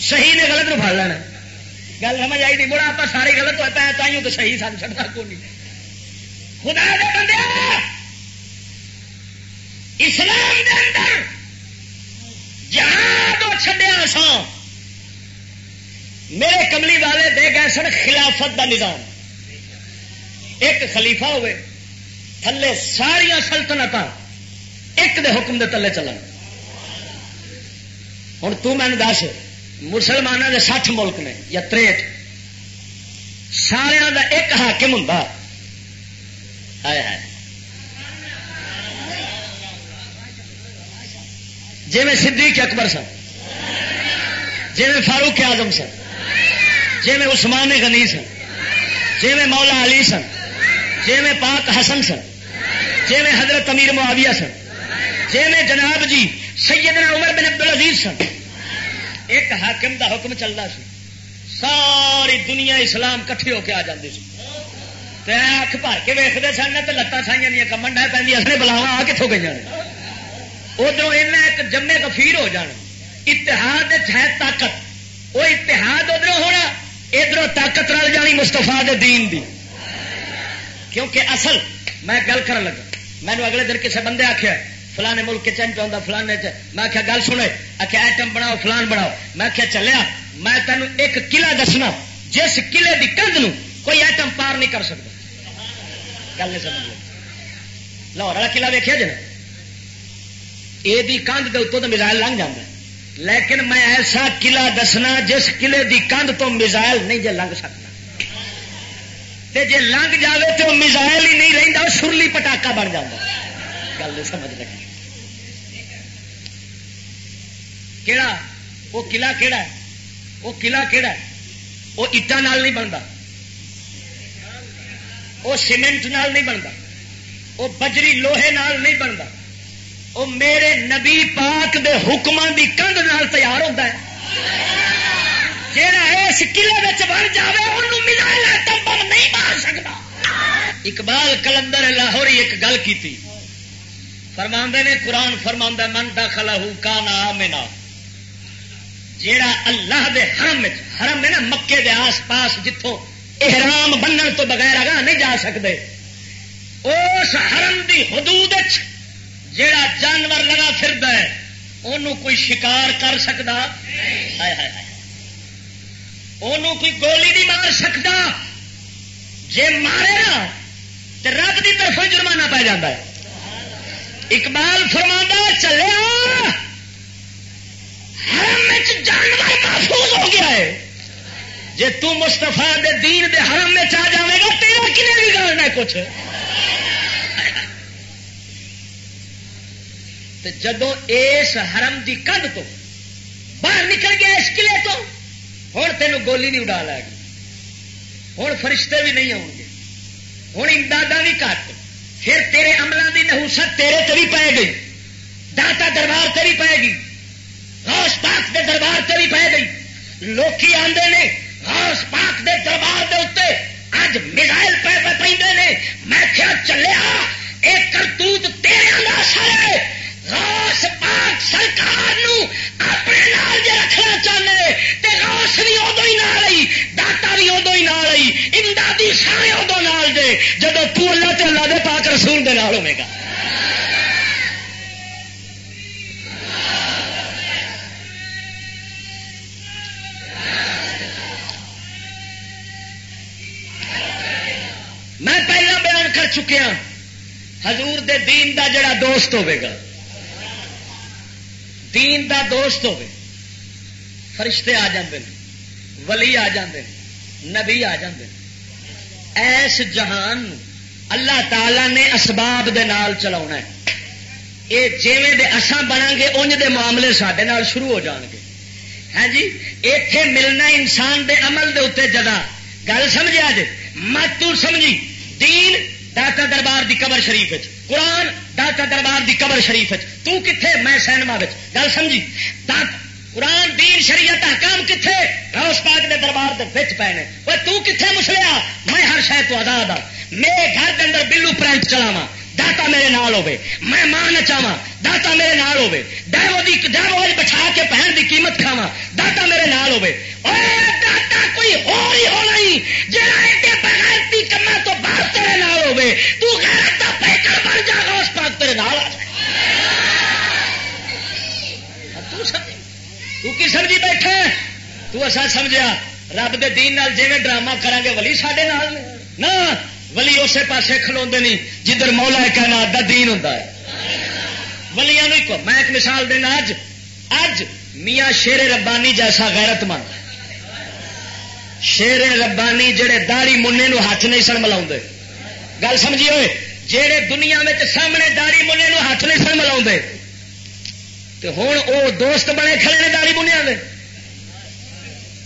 صحیح نے غلط نو پڑ لینا گل سمجھ آئی نہیں مڑا آپ سارے غلط ہوتا ہے تائیوں تو صحیح سن چڑھتا کو نہیں۔ خدا دے بندے! اسلام دے اندر جہاں تو چڈیا سا میرے کملی والے دے گئے سن خلافت دا نظام۔ ایک خلیفہ ہوئے تھلے ساریا سلطنت ایک دے حکم دے تلے چلن۔ ہوں تین دس مسلمانوں کے سٹھ ملک نے یا تریٹ سارا کا ایک حاکم ہوں جی میں صدیق اکبر سن جی میں فاروق آزم سن۔ جی میں عثمان غنی سن جی میں مولا علی سن جی میں پاک حسن سن جی میں حضرت امیر معاویہ سن جی میں جناب جی سیدنا عمر بن عبد العزیز سن۔ ایک حاکم دا حکم چلتا سی، ساری دنیا اسلام کٹھی ہو کے آ جاتی سی۔ اکھ بھر کے ویستے سن تو لتان سائیں دیا کمن ڈہ پہ اصل بلاوا آ کتوں گئی ادھر ایک جمے کفیر ہو جان اتحاد ہے طاقت وہ اتحاد ادھر ہونا۔ ادھر طاقت رل جانی مستفا دین دی۔ کیونکہ اصل میں گل کر لگا۔ مینو اگلے دن کسی بندے آخیا فلانے ملک چین چاہتا فلانے چ۔ میں آخیا گل سنے آخیا ایٹم بناؤ، فلان بناؤ۔ میں آخیا چلیا، میں تینوں ایک قلعہ دسنا۔ جس قلعے کی کندھ کوئی ایٹم پار نہیں کر سکتا گل نہیں سمجھ لاہور والا قلعہ ویکیا جی یہ کندھ کے اتوں تو میزائل لنگ جانا لیکن میں ایسا قلعہ دسنا جس قلعے کی کندھ تو میزائل نہیں جی لنگ سکتا۔ جی لنگ جائے تو میزائل ہی نہیں رہتا سرلی پٹاخا بن جاتا گل نہیں سمجھ لگی۔ کہڑا وہ قلعہ کہڑا ہے؟ وہ قلعہ کہڑا ہے؟ وہ اٹان نہیں بنتا وہ سیمنٹ نال نہیں بنتا وہ بجری لوہے نال نہیں بنتا وہ میرے نبی پاک دے حکمان دی کندھ نال تیار ہوتا ہے۔ جہاں اس قلعے بن جائے انہوں ملا بم نہیں مار سکتا۔ اقبال کلندر لاہوری ایک گل کی فرما نے، قرآن فرما من دخلا کا نا جیڑا اللہ دے حرم حرم ہے نا، مکے دے آس پاس جتوں احرام بنن تو بغیر اگاں نہیں جا سکتے۔ اس حرم دی حدود جیڑا جانور لگا پھر انہوں کوئی شکار کر سکتا انہوں کوئی گولی نہیں مار سکتا جے مارے نا تو رب کی طرف جرمانہ پی جا اقبال فرما چلے حرم جانور محفوظ ہو گیا ہے۔ جی تستفا دے دین دے حرم میں چاہ جائے گا، تیرا کنے بھی گاڑنا کچھ جدو اس حرم دی کد تو باہر نکل گیا اس قلعے تو ہوں تینوں گولی نہیں اڈا لے گی۔ ہوں فرشتے بھی نہیں آؤ گے۔ ہوں امداد بھی کٹ۔ پھر تیرے عملوں کی نہوست تیرے تری پائے گئی۔ داتا دربار تری پائے گی روس پاک دے دربار تری پائے گئی۔ لوکی آدھے نے غوث پاک دے دربار دے اتنے اج میزائل پہ پہ نے۔ میں کیا چلیا، ایک کرتوت تیرے اثر ہے روس پاک سرکار نو اپنے نال جے رکھنا چاہنے تے روس بھی ادو ہی نال آئی، داتا بھی ادو ہی نال آئی امدادی سارے ادو نال دے جب تو اللہ تے اللہ دے پاک رسول دے نال ہوے گا۔ میں پہلا بیان کر چکیا ہاں، حضور دے دین دا جڑا دوست ہوے گا۔ دین دا دوست ہوے فرشتے آ جاندے ولی آ جاندے نبی آ جاندے ایس جہان اللہ تعالی نے اسباب دے نال چلا یہ جیویں دے اساں بنا گے انج دے معاملے سڈے شروع ہو جان گے۔ ہاں جی اتے ملنا انسان دے عمل دے اتنے جگہ۔ گل سمجھا جی مت تو سمجھی۔ دین داتا دربار دی قبر شریف قرآن داتا دربار دی قبر شریف تو کتھے؟ میں سینما گل سمجھی؟ قرآن دین شریعت حکام کتنے روس پاک دے دربار دے بچ پے وہ تو کتنے مسلیا؟ میں ہر شاید تو آزاد ہوں میرے گھر کے اندر بلو پرنٹ چلاوا داتا میرے نال ہوے میں ماں نہ نچاوا داتا میرے نال ہوے ڈیو دی ڈیو بچھا کے پہن دی قیمت کھاوا داتا میرے نال ہوے داتا کوئی ہو ہی ہونا ہی۔ جڑا ایڈے بغیرتی کما تو بعد تیرے نال ہوے تو غیرت دا پیکر بن جا گا اس پاک تیرے نال آ جائے تو کی سمجھی بیٹھے تو ایسا سمجھا رب دے دین نال جیویں ڈرامہ کریں گے ولی ساڈے نال نہ! ولی اسی پاسے کھلو نہیں، جدھر مولا کہنا دا دین ہوں ولیا میں ایک مثال دینا اج اج میاں شیر ربانی جیسا غیرت مند شیر ربانی جڑے داڑی منے نو ہاتھ نہیں سن ملا گل سمجھی ہوئے؟ جہے دنیا میں سامنے داڑی منے نو ہاتھ نہیں سن ملا ہوں وہ دوست بنے کھڑے نے داڑی منیا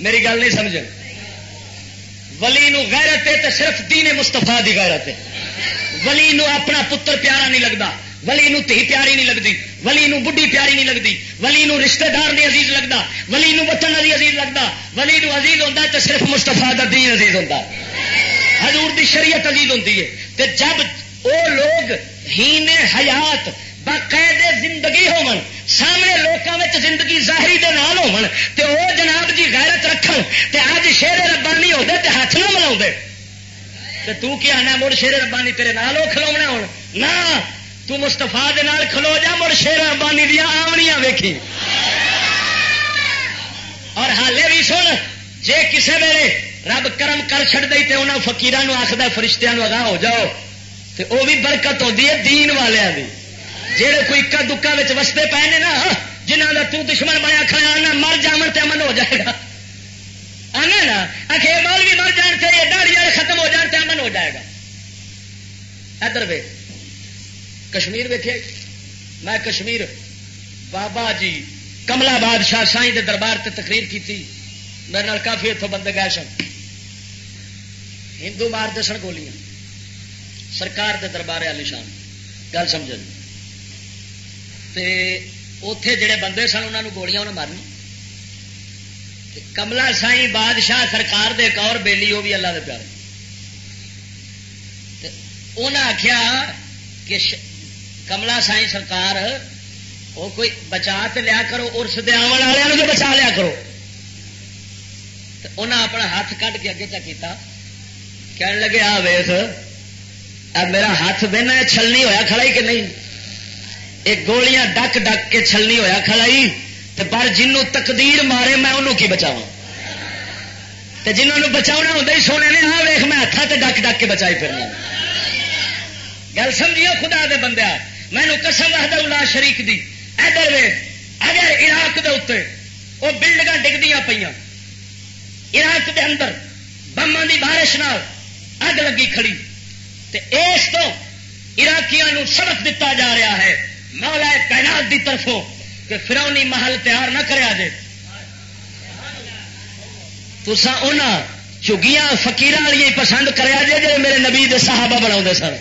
میری گل نہیں سمجھ ولی نو غیرت ہے تو صرف دین مستفا دی غیرت ہے۔ ولی نو اپنا پتر پیارا نہیں لگتا ولی نو تھی پیاری نہیں لگتی ولی نو بڈھی پیاری نہیں لگتی ولی نو رشتہ دار نہیں عزیز لگتا ولی نو وطن علی عزیز لگتا ولی نو عزیز ہوتا تو صرف مستفا دا دین عزیز ہوتا حضور دی شریعت عزیز ہوتی ہے۔ جب وہ لوگ ہی حیات باقاعدے زندگی ہون سامنے لوگوں میں زندگی ظاہری دے نال ہون تے او جناب جی غیرت رکھن، تے اج شیر ربانی ہوتے تے ہاتھ نہ ملا تے تو آنا مڑ شیر ربانی تیرے نال کھلونا ہون نہ، تو مستفا دے نال کھلو جا، مڑ شیر ربانی دیا آمنیاں ویکھی۔ اور حالے بھی سن، جے کسے ویلے رب کرم کر چڑ دئی تے انہاں فقیراں آخر فرشتیاں اگاں ہو جاؤ، تے او بھی برکت ہوتی ہے دین والے بھی جہے کوئی اکا دکا وستے پے نے نا جنہوں کا تو دشمن بنیا کھڑا آنا مر جامن تے امن ہو جائے گا۔ آنا نا؟ آخر مال بھی مر جان سے داڑی والے ختم ہو جان تے امن ہو جائے گا۔ ادھر وے، کشمیر ویکے میں کشمیر بابا جی کملا بادشاہ سائی دے دربار تے تقریر کی میرے کافی اتوں بندے گئے سن۔ ہندو مار سن گولیاں۔ سرکار دے دربار علی شان۔ گل سمجھ اتے جڑے بندے سن انہوں گولیاں انہیں مارنی کملا سائی بادشاہ سرکار دے اور بیلی وہ بھی اللہ دے پیارے انہیں آخیا کہ کملا سائی سرکار وہ کوئی بچا تو لیا کرو ارس دیا والوں بھی بچا لیا کرو انہیں اپنا ہاتھ کٹ کے اگے چکیتا کہنے لگے آ ویس میرا ہاتھ بہنا چھلنی ہوا کھڑا ہی کہ نہیں ایک گولیاں ڈک ڈک کے چھلنی ہوا کھڑائی پر جنوں تقدیر مارے میں انہوں کی بچاوا جنہوں نے بچا ہوتا ہی سونے نے ہاں ویخ میں ہاتھ سے ڈک ڈک کے بچائی پھرنا گل سمجھیے خدا دے بندے؟ مینو قسم وحد اللہ شریک دی۔ ادھر وے اگر عراق دے اتنے وہ بلڈنگ ڈگدیاں پہ عراق دے اندر بما دی بارش نال اگ لگی کھڑی، تے اس تو عراقیاں سبق دتا جا رہا ہے۔ مولا کائنات دی طرفوں کہ فرونی محل تیار نہ کرے جے۔ تسا چگیاں فکیر والی پسند کرے جے جی میرے نبی دے صحابہ بنا سن۔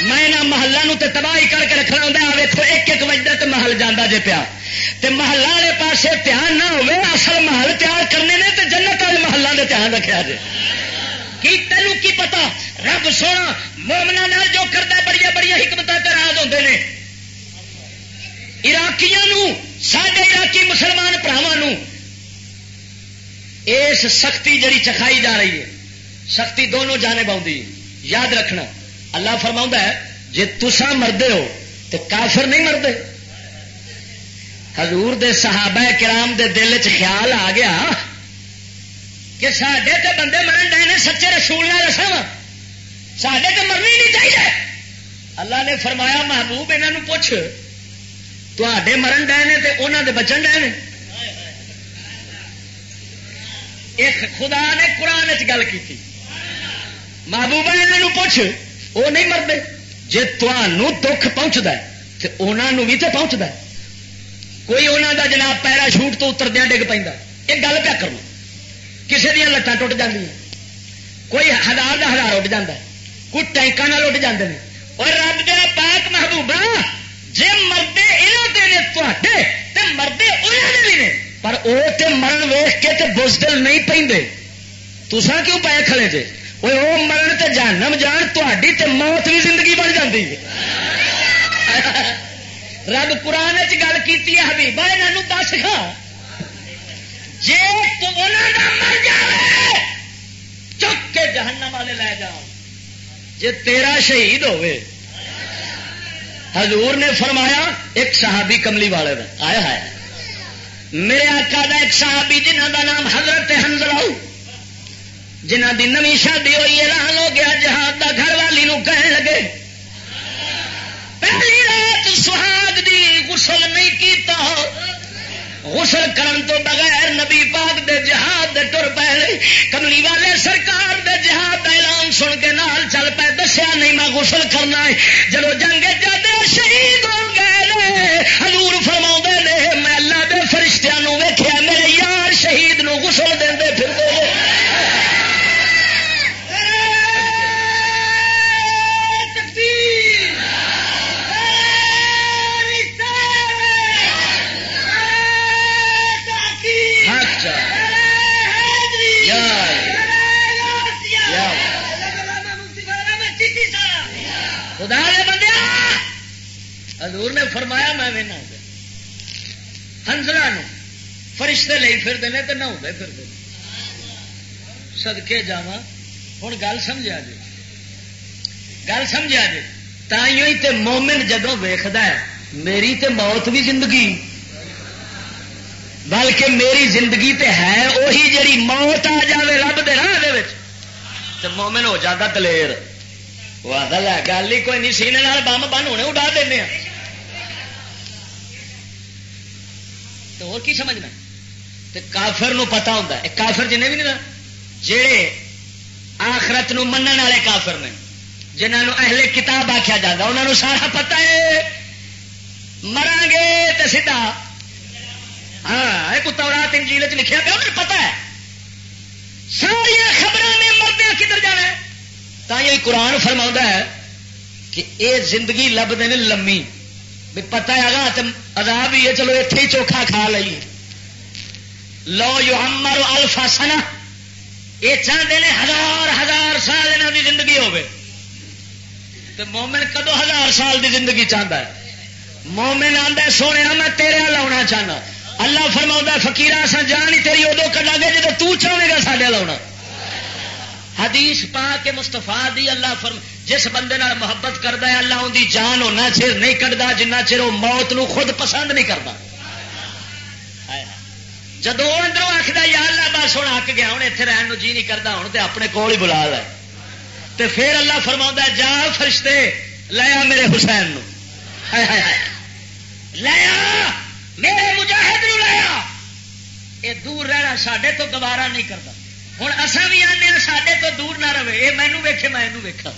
میں نہ محلہ تے تباہی کر کے رکھنا ہوں ویکو ایک ایک بجے تو محل جانا جے پیا۔ تے محلہ والے پاسے دھیان نہ ہوئے اصل محل تیار کرنے نے تے جنت والے محلہ دے دھیان رکھا جے۔ کی تینوں کی پتا رب سونا مومنا جو کرتا بڑی بڑی حکمت راز ہوتے ہیں عراقیاں سڈے عراقی مسلمان براوا اس سختی جڑی چکھائی جا رہی ہے، سختی دونوں جانے پاؤں یاد رکھنا، اللہ فرما ہے جی تسا مرد ہو تو کافر نہیں مرد حضور دے صحابہ کرام دے دل چ خیال آ گیا کہ سڈے تو بندے مرن ڈے نے سچے رسول نہ رسم سڈے تو مرنی نہیں چاہیے۔ اللہ نے فرمایا، محبوب یہاں پوچھ تے مرن ڈے نے انہوں دے بچن ڈے نے ایک خدا نے قرآن گل کی محبوبہ یہاں پوچھ وہ نہیں مرتے جی تمہوں دکھ پہنچتا ہے تو انہوں بھی تو پہنچتا ہے کوئی انہوں دا جناب پیرا شوٹ تو اتردیا ڈگ پہ یہ گل پیا کرو کسی دیا لتان ٹوٹ جی کوئی ہزار کا ہزار اٹھ جا کوئی ٹینکا اٹھ جاتے ہیں اور رب دیا پاک محبوبہ جی مردے یہاں تے تے مردے انہوں بھی نے، پر وہ تے مرن ویخ کے تے بزدل نہیں پہ تسا کیوں پائے کھڑے جے؟ وہ مرن تے جانم جان تھی تے موت بھی زندگی بن جاتی [LAUGHS] رب قرآن گل کی حبیبا یہاں دس کھا جی مر جائے چک کے جہنم والے لے جاؤ۔ جی تیرا شہید ہوئے حضور نے فرمایا، ایک صحابی کملی والے کا آیا ہے۔ میرے آقا دا ایک صحابی جنہ دا نام حضرت حنزلہ جنہ دی نمی شادی ہوئی، اعلان ہو گیا، جہاد دا گھر والی نو کہنے لگے۔ پہلی رات سہاگ دی غسل نہیں کیتا غسل کرن تو بغیر نبی پاک دے جہاد دے ٹر پے کملی والے سرکار دے جہاد دا اعلان سن کے نال چل پے۔ دسیا نہیں میں غسل کرنا ہے۔ جلو جنگ جاتے شہید ہو گئے حضور فرما نے، میں اللہ دے فرشتیاں ویکھیا، میرے یار شہید نو غسل دے پھر حضور نے فرمایا میں بھی نہ ہنسلا فرشتے لے پھرتے ہیں تو نہ پھرتے۔ سدکے جا ہوں گل سمجھا جی۔ گل سمجھا جی۔ تھی تے مومن جدو ویخد میری تے موت بھی زندگی۔ بلکہ میری زندگی تے ہے وہی جڑی موت آ جائے رب دے راہ مومن ہو جاتا دلیر وہ آدھا گل ہی کوئی نہیں، سینے بم بن ہونے اڈا دینا ہاں۔ تو اور کی سمجھنا تو کافر نو پتا ہوتا ہے۔ کافر جن بھی نہیں جہے آخرت نو منن والے کافر نے جنہوں اہل کتاب آخیا جاتا انہوں نے سارا پتا ہے۔ مرا گے ہاں، تو سیدا ہاں ایک تورات، انجیل چ لکھا پیا انہیں پتا ہے۔ ساری خبر نے مردیا کدھر جانا ہے؟ تا یہ قرآن فرما ہے کہ اے زندگی لبتے ہیں لمی۔ بھی پتا ہے گا عذاب ہی ہے، چلو اتے ہی چوکھا کھا لئیے۔ لو یو امر الفا سنا یہ چاہتے ہیں ہزار ہزار سال یہاں کی زندگی ہوگی تو مومن کدو ہزار سال کی زندگی چاہتا ہے؟ مومن آتا سونے میں تیرے لاؤنا چاہنا۔ اللہ فرما فکیر سا جان ہی تیری ادو کٹا گے جب تو چاہے گا سڈے لاؤنا۔ حدیث پا کے مستفا دی، اللہ فرم جس بندے نال محبت کرتا ہے، اللہ ان کی جان ہونا چر نہیں کٹتا جنہ چر وہ موت نو خود پسند نہیں کرتا جدو اندروں آخر یا اللہ بس ہوں اک گیا ہوں اتنے رہن جی نہیں کرتا ہوں تو اپنے کول ہی بلا لے۔ تو پھر اللہ فرما جا فرشتے لیا میرے حسین نو۔ لیا میرے مجاہد نو لیا یہ دور رہنا سڈے تو گوارا نہیں کرتا ہوں اصا بھی آنے سڈے تو دور نہ رہے۔ یہ مینو ویکے میں ویکا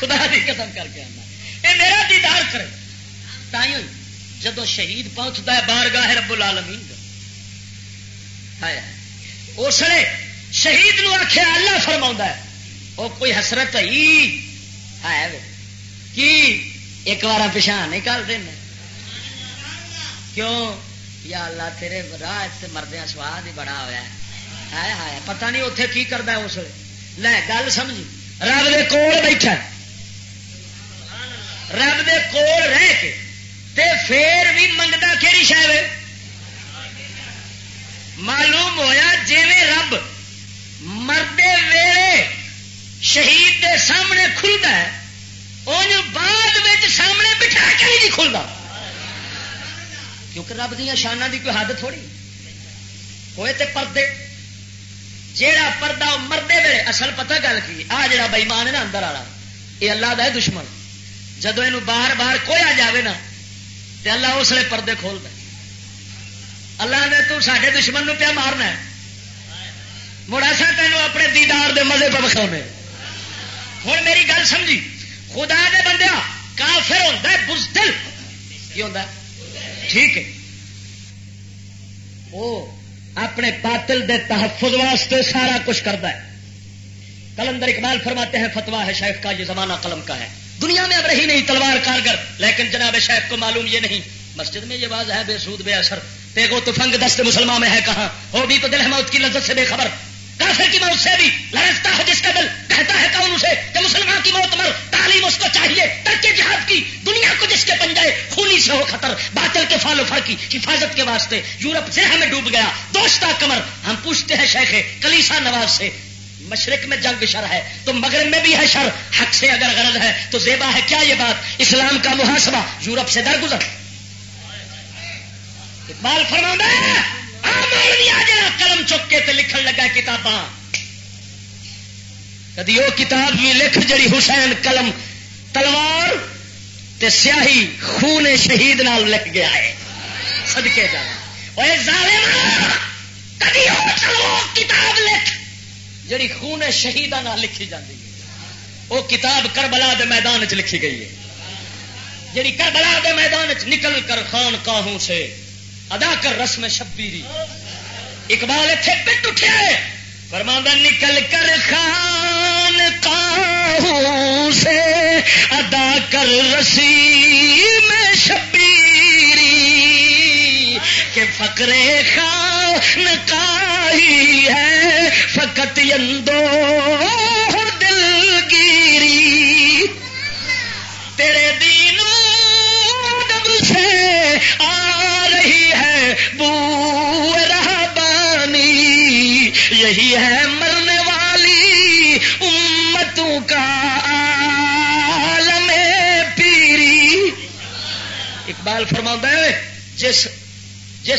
خدا کی قسم کر کے آنا۔ یہ میرا دیدار کرے۔ تھی جب شہید پہنچتا ہے بار گاہ رب العالمین اس نے شہید نو آخیا اللہ فرما ہے۔ وہ کوئی حسرت ہی ہے کی؟ ایک بار پچھا نہیں کر دینا۔ کیوں؟ یا اللہ تیرے راہ مردیا سواد ہی بڑا ہوا ہے۔ پتہ نہیں اتے کی کرتا اس لے، گل سمجھی۔ رب دے کول بیٹھا رب دے کول رہ کے تے پھر بھی منگتا کہڑی شاید معلوم ہویا جی رب مردے ویلے شہید دے سامنے کھلتا ہے ان بعد سامنے بٹھا کے ہی نہیں جی کھلتا کیونکہ رب دیا شانہ دی کوئی حد تھوڑی۔ ہوئے تے پردے۔ جیڑا پردہ مردے ویلے، اصل پتہ گل کی، آ جڑا بئیمان ہے نا اندر والا یہ اللہ کا دشمن۔ جدو یہ بار بار کویا جاوے نا تو اللہ اس لیے پردے کھول دے۔ اللہ نے تو سارے دشمن نو پیا مارنا ہے۔ مڑا سا تینوں اپنے دیدار دے مزے پہ بکھا ہوں میری گل سمجھی۔ خدا دے بندے کافر ہوتا ہے، بزدل۔ کی ہوتا ہے؟ ٹھیک ہے۔ وہ اپنے باطل دے تحفظ واسطے سارا کچھ کرتا ہے۔ کلندر اقبال فرماتے ہیں فتوا ہے شیخ کا، یہ زمانہ قلم کا ہے۔ دنیا میں اب رہی نہیں، تلوار کارگر۔ لیکن جناب شیخ کو معلوم یہ نہیں، مسجد میں یہ باز ہے، بے سود، بے اثر۔ تیگو تو فنگ دست مسلمان میں ہے کہاں؟ ہو بھی تو دل ہے موت کی لذت سے بے خبر۔ کافر کی موت سے بھی لڑکتا ہے جس کا دل کہتا ہے کون اسے؟ کہ مسلمان کی موت مر، تعلیم اس کو چاہیے۔ ترک جہاد کی، دنیا کو جس کے بن جائے، خونی سے ہو خطر۔ باطل کے فالو فر کی حفاظت کے واسطے یورپ سے ہمیں ڈوب گیا دوستہ کمر۔ ہم پوچھتے ہیں شیخ کلیسا نواز سے مشرق میں جنگ شر ہے، تو مغرب میں بھی ہے شر۔ حق سے اگر غرض ہے تو زیبا ہے۔ کیا یہ بات؟ اسلام کا محاسبہ۔ یورپ سے درگزر۔ اقبال فرما جا ہاں قلم چک کے تے لکھن لگا کتاباں۔ کدی وہ کتاب بھی لکھ جڑی حسین قلم تلوار تے سیاہی خون شہید نال لکھ گیا ہے۔ سدکے جا کدی کتاب لکھ جڑی خون شہیدان لکھی جاتی ہے، وہ کتاب کربلا دے میدان چ لکھی گئی ہے۔ جڑی کربلا دے میدان چ نکل کر خان کاہوں سے ادا کر رسم شبیری۔ اقبال اتنے پٹ اٹھے، فرماندہ، نکل کر خان کاہوں سے ادا کر رسی میں شبیری۔ کہ فکرے خان کا ہی ہے فقط یندو دل گیری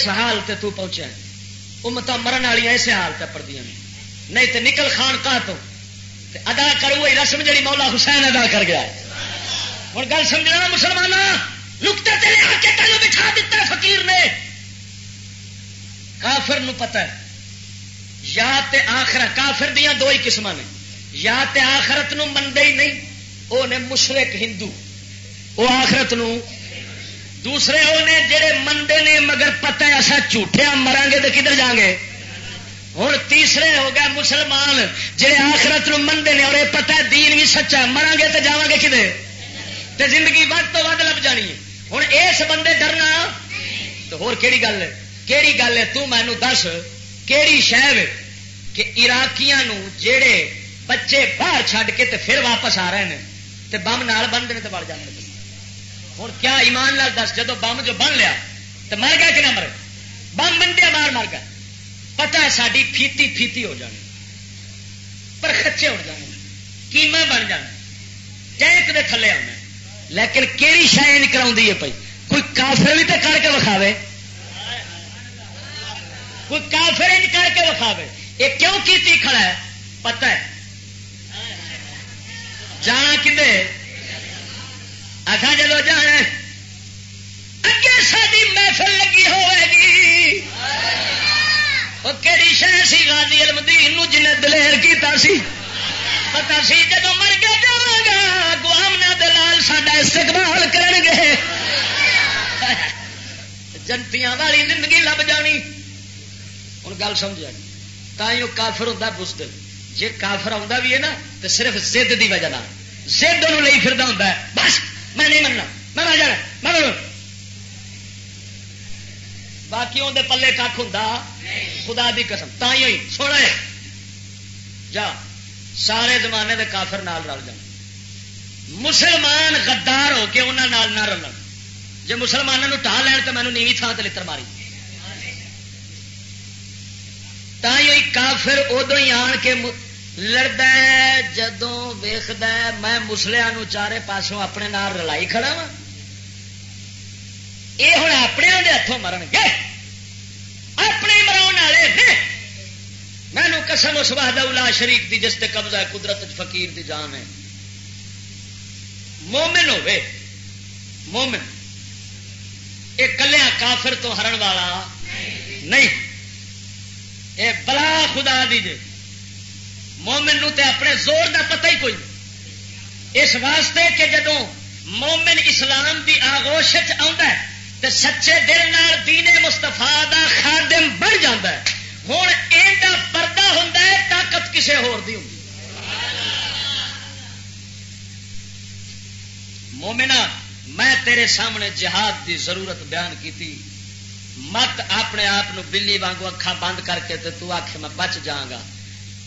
جس حال تے تو پہنچا امت مرن والی ایسے حال پہ پڑ دیا نہیں تو نکل خان کا تو ادا کرو وہی رسم جڑی مولا حسین ادا کر گیا ہوں گل سمجھنا مسلمان نکتے تیرے آ کے تینوں بٹھا دیتا فقیر نے۔ کافر نو پتہ ہے۔ یا تے آخر کافر دیا دو ہی قسم نے۔ یا تے آخرت نو منگے ہی نہیں وہ نے مشرق ہندو۔ وہ آخرت نو دوسرے وہ نے جڑے مندے نے، مگر پتہ ہے اصا جھوٹیا مرا گے تو کدھر جا گے؟ ہوں تیسرے ہو گئے مسلمان جہے آخرت نو مندے نے، اور یہ پتا ہے دین بھی سچا مرا گے تو جا گے کدے تو زندگی ود تو ود لب جانی ہے۔ ہوں اس بندے ڈرنا؟ تو ہور کیڑی گل ہے؟ کیڑی گل ہے؟ تو مینو دس، کیڑی شہ کہ عراقیاں نو جڑے بچے باہر چھڈ کے تے پھر واپس آ رہے ہیں، تے بم نال بنتے ہیں تو بڑھ جاتے ہوں کیا ایمان لال دس، جدو بم جو بن لیا، تو مر گیا کہ نہ مر بم بنتے باہر مر گیا۔ پتا ہے ساری فیتی فیتی ہو جانی۔ پر خچے ہو جانے۔ کیما بن جانا ٹینک دے تھلے آنا لیکن کہڑی شاید کرا ہے پی کوئی کافر بھی تو کر کے وکھاوے؟ کوئی کافر کر کے وکھاوے؟ یہ کیوں کیتی کھڑا ہے؟ پتہ ہے۔ جانا کھے اچھا جدو جانا اگے ساری محفل لگی ہوئے گی۔ وہ کہڑی سی غازی المدین جنہیں دلیر کیتا سی؟ پتا سی جب مر گیا جا گا گوامنا دلال ساڈا استقبال کرن گے۔ جنتیاں والی زندگی لب جانی۔ ہوں گل سمجھا تھی وہ کافر ہوتا بزدل۔ جی کافر آتا بھی ہے نا تو صرف زد کی وجہ زد ان پھر ہوں بس! میں نہیں مننا۔ میں مر جانا۔ میں مروں۔ باقی اندر پلے کھ ہوں خدا دی قسم۔ تا ہی۔ سونا جا۔ سارے زمانے دے کافر نال رل جان مسلمان غدار ہو کے انہوں نہ رلن۔ جی مسلمانوں ٹا لین تو مینو نیوی تھان سے لڑ ماری۔ تھی کافر ادو ہی آن کے لڑتا ہے جدو ویخد میں مسلیا چارے پاسوں اپنے نال رلائی کھڑا وا یہ ہوں اپنے ہاتھوں مرن گے۔ اپنے مرا والے میں قسم اس وحدہ شریف دی جس تے قبضہ ہے، قدرت فقیر دی جان ہے۔ مومن ہوے مومن۔ یہ کلیا کافر تو ہرن والا نہیں۔ یہ بلا خدا دی جے۔ مومن نو تے اپنے زور دا پتہ ہی کوئی اس واسطے کہ جدو مومن اسلام دی آگوش تے سچے دل نال دین مستفا دا خادم بن جاتا ہے ہوں یہ پردہ ہوں طاقت کسی ہوتی ہوں مومنا میں تیرے سامنے جہاد دی ضرورت بیان کی تھی مت اپنے آپ بلی وانگو اکھا بند کر کے تو آخ میں بچ جاگا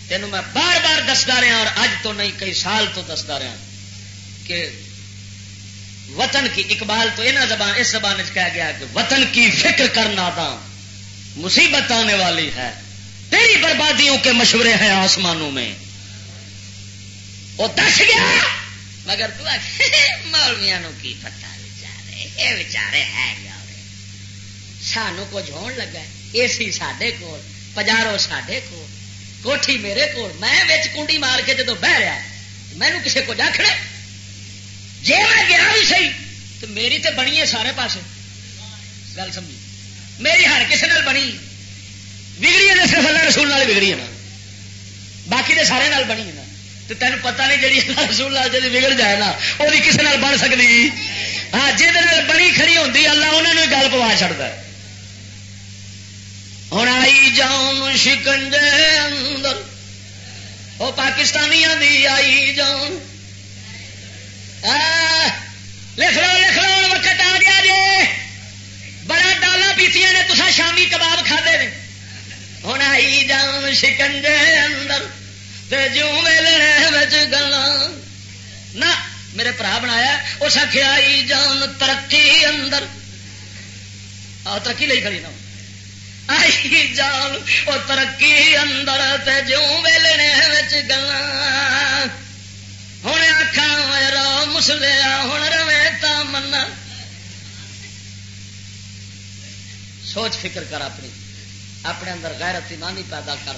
تینوں میں بار بار دستا رہا اور اج تو نہیں، کئی سال تو دستا رہا کہ وطن کی اقبال تو یہاں زبان، اس زبان کہہ گیا کہ وطن کی فکر کرنا تھا مصیبت آنے والی ہے۔ تیری بربادیوں کے مشورے ہیں آسمانوں میں۔ وہ دس گیا، مگر تو [LAUGHS] مولویا کی پتا بچارے یہ بچارے ہے سانو کچھ ہون لگا اے سی سڈے کول، پجارو سڈے کول۔ کوٹھی میرے کول، میں کنڈی مار کے جدو بہ رہا مینو کسی کو آخر جی میں گیا بھی صحیح، تو میری تو بنی ہے سارے پاس گل سمجھی؟ میری ہر کسی بنی۔ بگڑی ہے صرف اللہ رسول نال بگڑی ہے نا۔ باقی تو سارے نال بنی ہے نا۔ تو تین پتا نہیں جی اللہ رسول نال جی بگڑ جائے نا وہ کسی نال بن سکتی ہاں جہد بنی کھڑی ہوتی اللہ انہوں نے گل پوا چڑتا ہے۔ ہوں آئی جان شکنجے اندر وہ پاکستانیاں دی آئی جان لکھ لو لکھ لو وقت آ گیا جی بڑا ڈالا پیتیاں نے تو شامی کباب کھدے نے ہوں آئی جان شکنجے اندر جو ویلے گلا نہ میرے برا بنایا اس آخیا آئی جان ترقی اندر آ ترقی لئی کھڑی نہ آئی جان وہ ترقی اندر جو ویلنے گلا ہوں آخا رو مسلیا ہوں روے تا منا سوچ فکر کر اپنی اپنے اندر غیرت ایمانی پیدا کر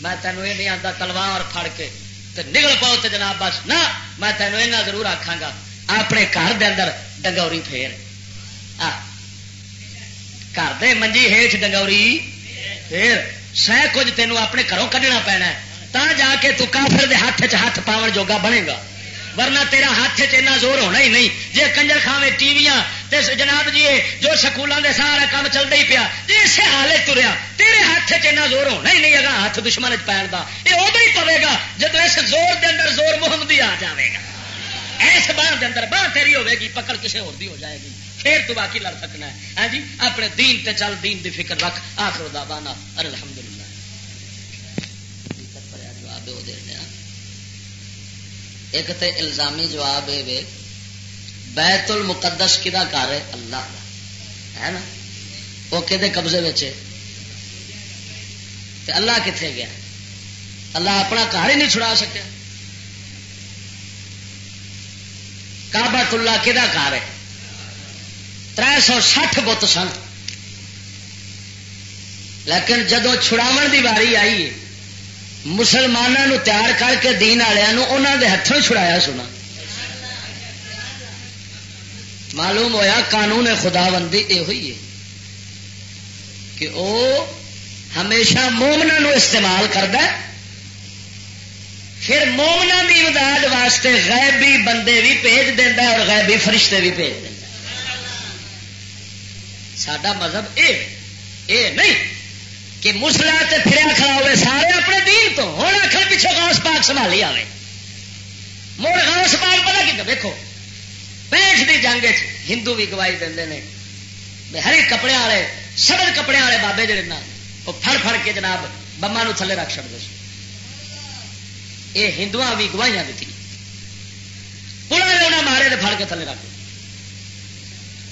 میں تینوں یہ نہیں آتا تلوار پھڑ کے تے نکل پاؤ تے جناب بس نہ میں تینوں یہ ضرور آخا گا اپنے گھر دے اندر ڈنگوری پھیر آ گھر دے منجی ہیٹ ڈنگوری پھر سہ کچھ تینوں اپنے گھروں کھڈنا پینا تا جا کے تو کافر دے ہاتھ چ ہاتھ پاؤن جوگا بنے گا ورنہ تیرا ہاتھ چنا زور ہونا ہی نہیں جی کنجر کھاوے ٹی وی جناب جی جو سکولوں کے سارا کام چلتا ہی پیا جی اسے حالے تریا تیرے ہاتھ چنا زور ہونا ہی نہیں اگر ہاتھ دشمن پہن کا یہ ادو ہی پوے گا جب اس زور دے اندر زور محمدی آ جائے گا ایس باہ دے اندر باہ تیری ہوے گی پکڑ کسی ہو جائے گی پھر تو باقی لڑ سکنا ہے۔ ہاں جی؟ اپنے دین تے چل، دین دی فکر رکھ۔ آخر دا بانا الحمد للہ ایک تے الزامی جواب ہے بیت المقدس کدا کار ہے؟ اللہ ہے نا؟ وہ کہ قبضے میں اللہ کتنے گیا؟ اللہ اپنا گھر ہی نہیں چھڑا سکیا۔ کابت اللہ کدا کار ہے؟ تر سو سٹھ بت سن۔ لیکن جدو چھڑاو دی واری آئی مسلمانوں تیار کر کے دین والوں دے ہاتھوں چھڑایا سنا معلوم ہویا قانون خدا بندی یہ ہوئی ہے کہ وہ ہمیشہ مومنا استعمال کرد پھر مومنا کی امداد واسطے غیبی بندے بھی بھیج دینا اور غیبی فرشتے بھی بھیج دینا سڈا مذہب اے نہیں کہ مسلا پھریا کھڑا ہوئے، سارے اپنے دین تو ہوں آخر پیچھے گاؤس پاک سنبھالی آئے مڑ گاؤس پاک پتا کہ دیکھو پینٹ کی جنگ ہندو بھی گواہی دے ہر کپڑے والے سبل کپڑے والے بابے جڑے نا وہ فڑ فڑ کے جناب بما تھلے رکھ چڑتے یہ ہندو بھی گواہیاں دیتی پورا نے انہیں مارے تو فڑ کے تھلے رکھ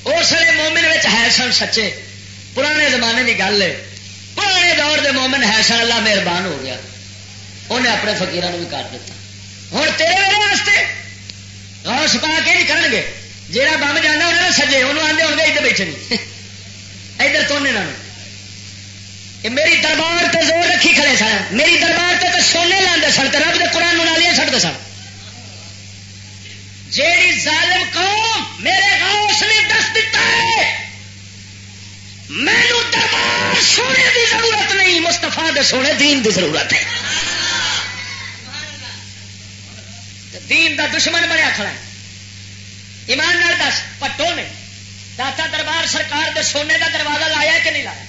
اس لیے مومن ہے سن سچے۔ پرانے زمانے کی گل ہے۔ پرانے دور دے مومن ہے سن، اللہ مہربان ہو گیا۔ انہیں اپنے فکیران بھی کر دیتا۔ ہوں تیرے واسطے غوث پا کے نہیں کرن گے جہاں بم جانا انہوں نے سجے، انہوں آدھے ہو گئے ادھر بیٹھے نہیں [LAUGHS] ادھر تو میری دربار تے زور رکھی کھڑے سن۔ میری دربار تے تو سونے لاندے سن رب دے قرآن نالیاں چھڑتے سن۔ مینو دربار سونے دی ضرورت نہیں مستفا دے سونے دین دی ضرورت ہے۔ دین دا دشمن بنیا کھڑا ہے۔ ایمان نال دس، پٹو نے۔ داتا دربار سرکار دے سونے دا دروازہ لایا کہ نہیں لایا؟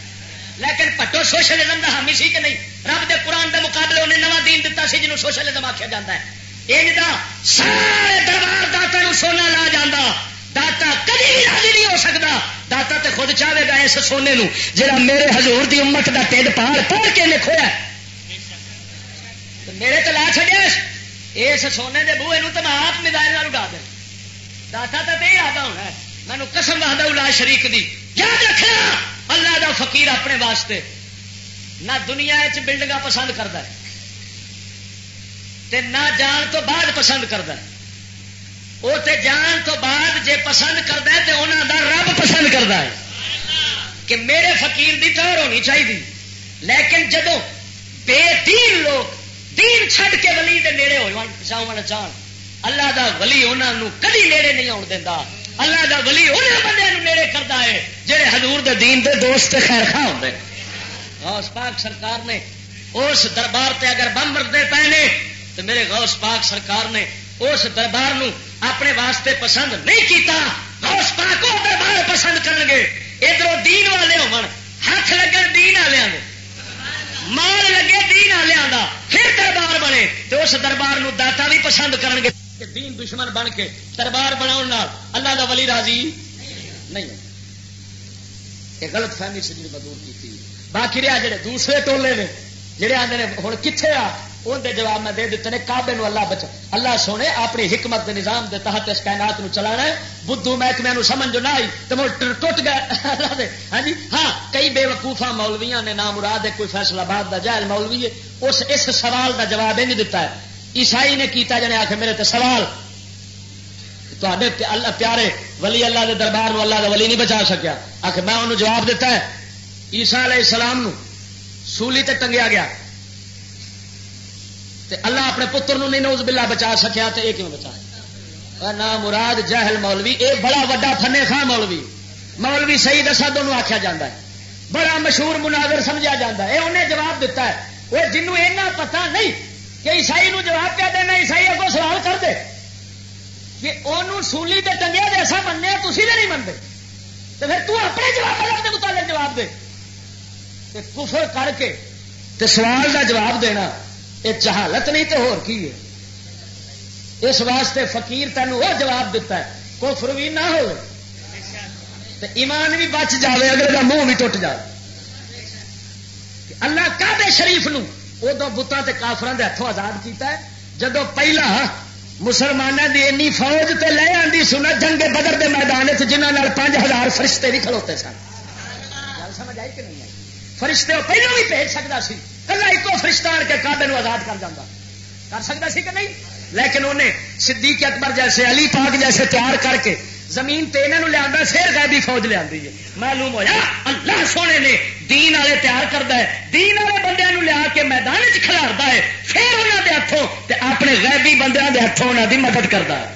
لیکن پٹو سوشلزم کا حامی سی کہ نہیں؟ رب دے قرآن دے مقابلے انہیں نواں دین دتا سی جنہوں سوشلزم آخیا جاتا ہے۔ یہ جی سارے دربار داتا نو سونا لا جانا داتا کدی بھی راضی نہیں ہو سکتا داتا تے خود چاہے گا اس سونے نو جڑا میرے حضور دی امت دا ٹھڈ پار پڑھ کے نے کھویا میرے تو لا چڑیا اس سونے دے بوئے تو میں آپ میدان اڈا دیں داتا تو یہ آتا ہونا ہے مینو قسم وحدہ الا شریک دی یاد رکھنا اللہ دا فقیر اپنے واسطے نہ دنیا بلڈنگ پسند کرتا ہے تے نہ جان تو بعد پسند کرتا ہے وہ تے جان تو بعد جے پسند کرتا ہے تو انہوں دا رب پسند کرتا ہے۔ کہ میرے فقیر دی طور ہونی چاہیے لیکن جدو بے دین لوگ دین چھڈ کے ولی دے نیڑے ہو چاہن چاہن۔ اللہ دا ولی انہوں کدی نیڑے نہیں آن دینا اللہ دا ولی انہوں بندے نیڑے کرتا ہے۔ جہے حضور دے دین دے دوست خیر خواہ ہوتے غوث پاک سرکار نے اس دربار تے اگر بم مرتے پے نے تو میرے غوث پاک سرکار نے اس دربار نو اپنے واسطے پسند نہیں کیتا، غوث پاک وہ دربار پسند کریں گے۔ ادھر دین والے ہو ہاتھ لگن دین والے مال لگے دین والوں پھر دربار بنے۔ تو اس دربار نو داتا بھی پسند کرن گے۔ دین دشمن بن کے دربار بنا اللہ دا ولی راضی نہیں یہ غلط فہمی سے جی دور کی باقی رہا جڑے دوسرے ٹولے نے، جڑے آتے ہیں ہوں کتنے آ؟ اندر جواب میں دے دیتے ہیں کابے اللہ بچ اللہ سونے، اپنی حکمت دے نظام دے تحت اس کائنات نو چلانا ہے۔ بدھو محکمے سمجھ نہ آئی تو موٹر ٹوٹ گئے [LAUGHS] ہاں جی؟ ہاں کئی بے وقوفا مولویا نے نام مراد ہے، کوئی فیصلہ باد کا جائل مولوی ہے۔ اس اس سوال دا جواب یہ نہیں دیتا ہے۔ عیسائی نے کیتا جنے آخر میرے تے سوال۔ تے اللہ پیارے، ولی اللہ دے دربار نو اللہ دا ولی نہیں بچا سکیا۔ آخر میں انہوں جواب دیتا ہے۔ عیسا علیہ السلام نو سولی تے ٹنگیا گیا۔ تے اللہ اپنے پتر نو نہیں نوز بلا بچا سکیا تو یہ کیوں بچا نہ مراد جہل مولوی، اے بڑا وا فنے خاں مولوی۔ مولوی صحیح دسا دونوں آخیا جا ہے۔ بڑا مشہور مناظر سمجھا جا ہے۔ یہ انہیں جواب دیتا ہے۔ وہ جنوں اینا پتا نہیں کہ عیسائی نو جواب کیا دینا عیسائی اگوں سوال کر دے۔ کہ انہوں سولی تے ٹنگیا جیسا مننے تھی نہیں منتے تو پھر تو اپنے جواب کے متعلق جواب دے۔ کفر کر کے تے سوال کا جواب دینا۔ یہ جہالت نہیں تو ہو اس واسطے فقیر تینوں وہ جواب دیتا ہے، کفر بھی نہ ہو ایمان بھی بچ جائے اگر منہ بھی ٹوٹ جائے اللہ کا شریف نو ادو بتان کے کافران کے ہاتھوں آزاد کیتا ہے جدو پہلا مسلمانوں کی اینی فوج تے لے آتی سنا جنگ بدر کے میدان جنہوں پانچ ہزار فرشتے بھی کھلوتے سن۔ گل سمجھ آئی کہ نہیں آئی؟ فرشتے پہلے بھی بھیج سکتا سی۔ کلا ایک فرشتہ آن کے کابے آزاد کر جانا کر سکتا سی کہ نہیں؟ لیکن انہیں صدیق اکبر جیسے علی پاک جیسے تیار کر کے زمین تے انہوں لیا پھر غیبی فوج لیا ہے۔ معلوم ہوا اللہ سونے نے دین والے تیار کرتا ہے۔ دین والے بندے لیا کے میدان چ کھلارتا ہے۔ پھر انہوں کے ہاتھوں تے اپنے غیبی بندے کے ہاتھوں انہوں کی مدد کرتا ہے۔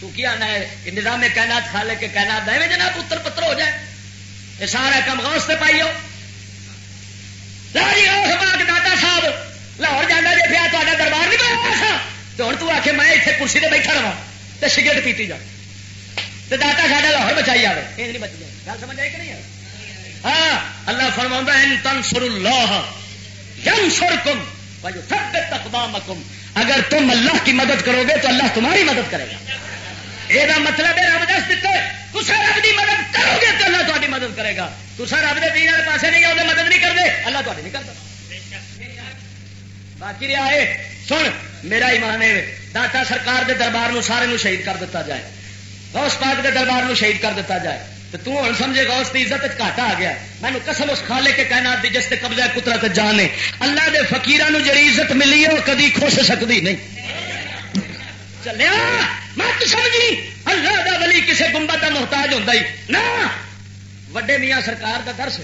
تو کیا آنا ہے؟ نظام کہنا کھا لے کے کہنا دے جناب پتر پتر ہو جائے۔ یہ سارا کم غوث سے پائیو جی دادا صاحب، لاہور جانا جی پیا تا دربار نہیں بنایا تو ہوں تو آ کے میں اتنے کرسی سے بیٹھا رہا تو سگریٹ پیتی جا۔ تو داتا ساڈا لاہور بچائی آئے یہ نہیں بچ گل سمجھ آئی کہ نہیں ہاں اللہ فرما ان تن سر اللہ یم سر کم تقبام اگر تم اللہ کی مدد کرو گے تو اللہ تمہاری مدد کرے گا۔ یہ مطلب ہے رب دس دیتے تصا رب کی مدد کرو گے تو اللہ تاری مدد کرے گا تصا رب کے دین والے پاسے نہیں آؤ مدد نہیں کرتے اللہ تاری نہیں کرتا باقی رہا ہے سن میرا ایمان ہے داتا سرکار دے دربار نو سارے نو شہید کر دیتا جائے غوث پاک دے دربار نو شہید کر دیتا جائے تو تو ہوں سمجھے غوث کی عزت گھاٹا آ گیا میں مینو قسم اس کھالے کے کائنات دی جس تے قبضہ قدرت جانے اللہ دے فقیران جڑی عزت ملی ہے وہ کدی خوش سکتی نہیں چلیا مت سمجھی۔ اللہ دا ولی کسے گنبد دا محتاج ہوتا ہی۔ نہ! وڈے میاں سرکار کا درس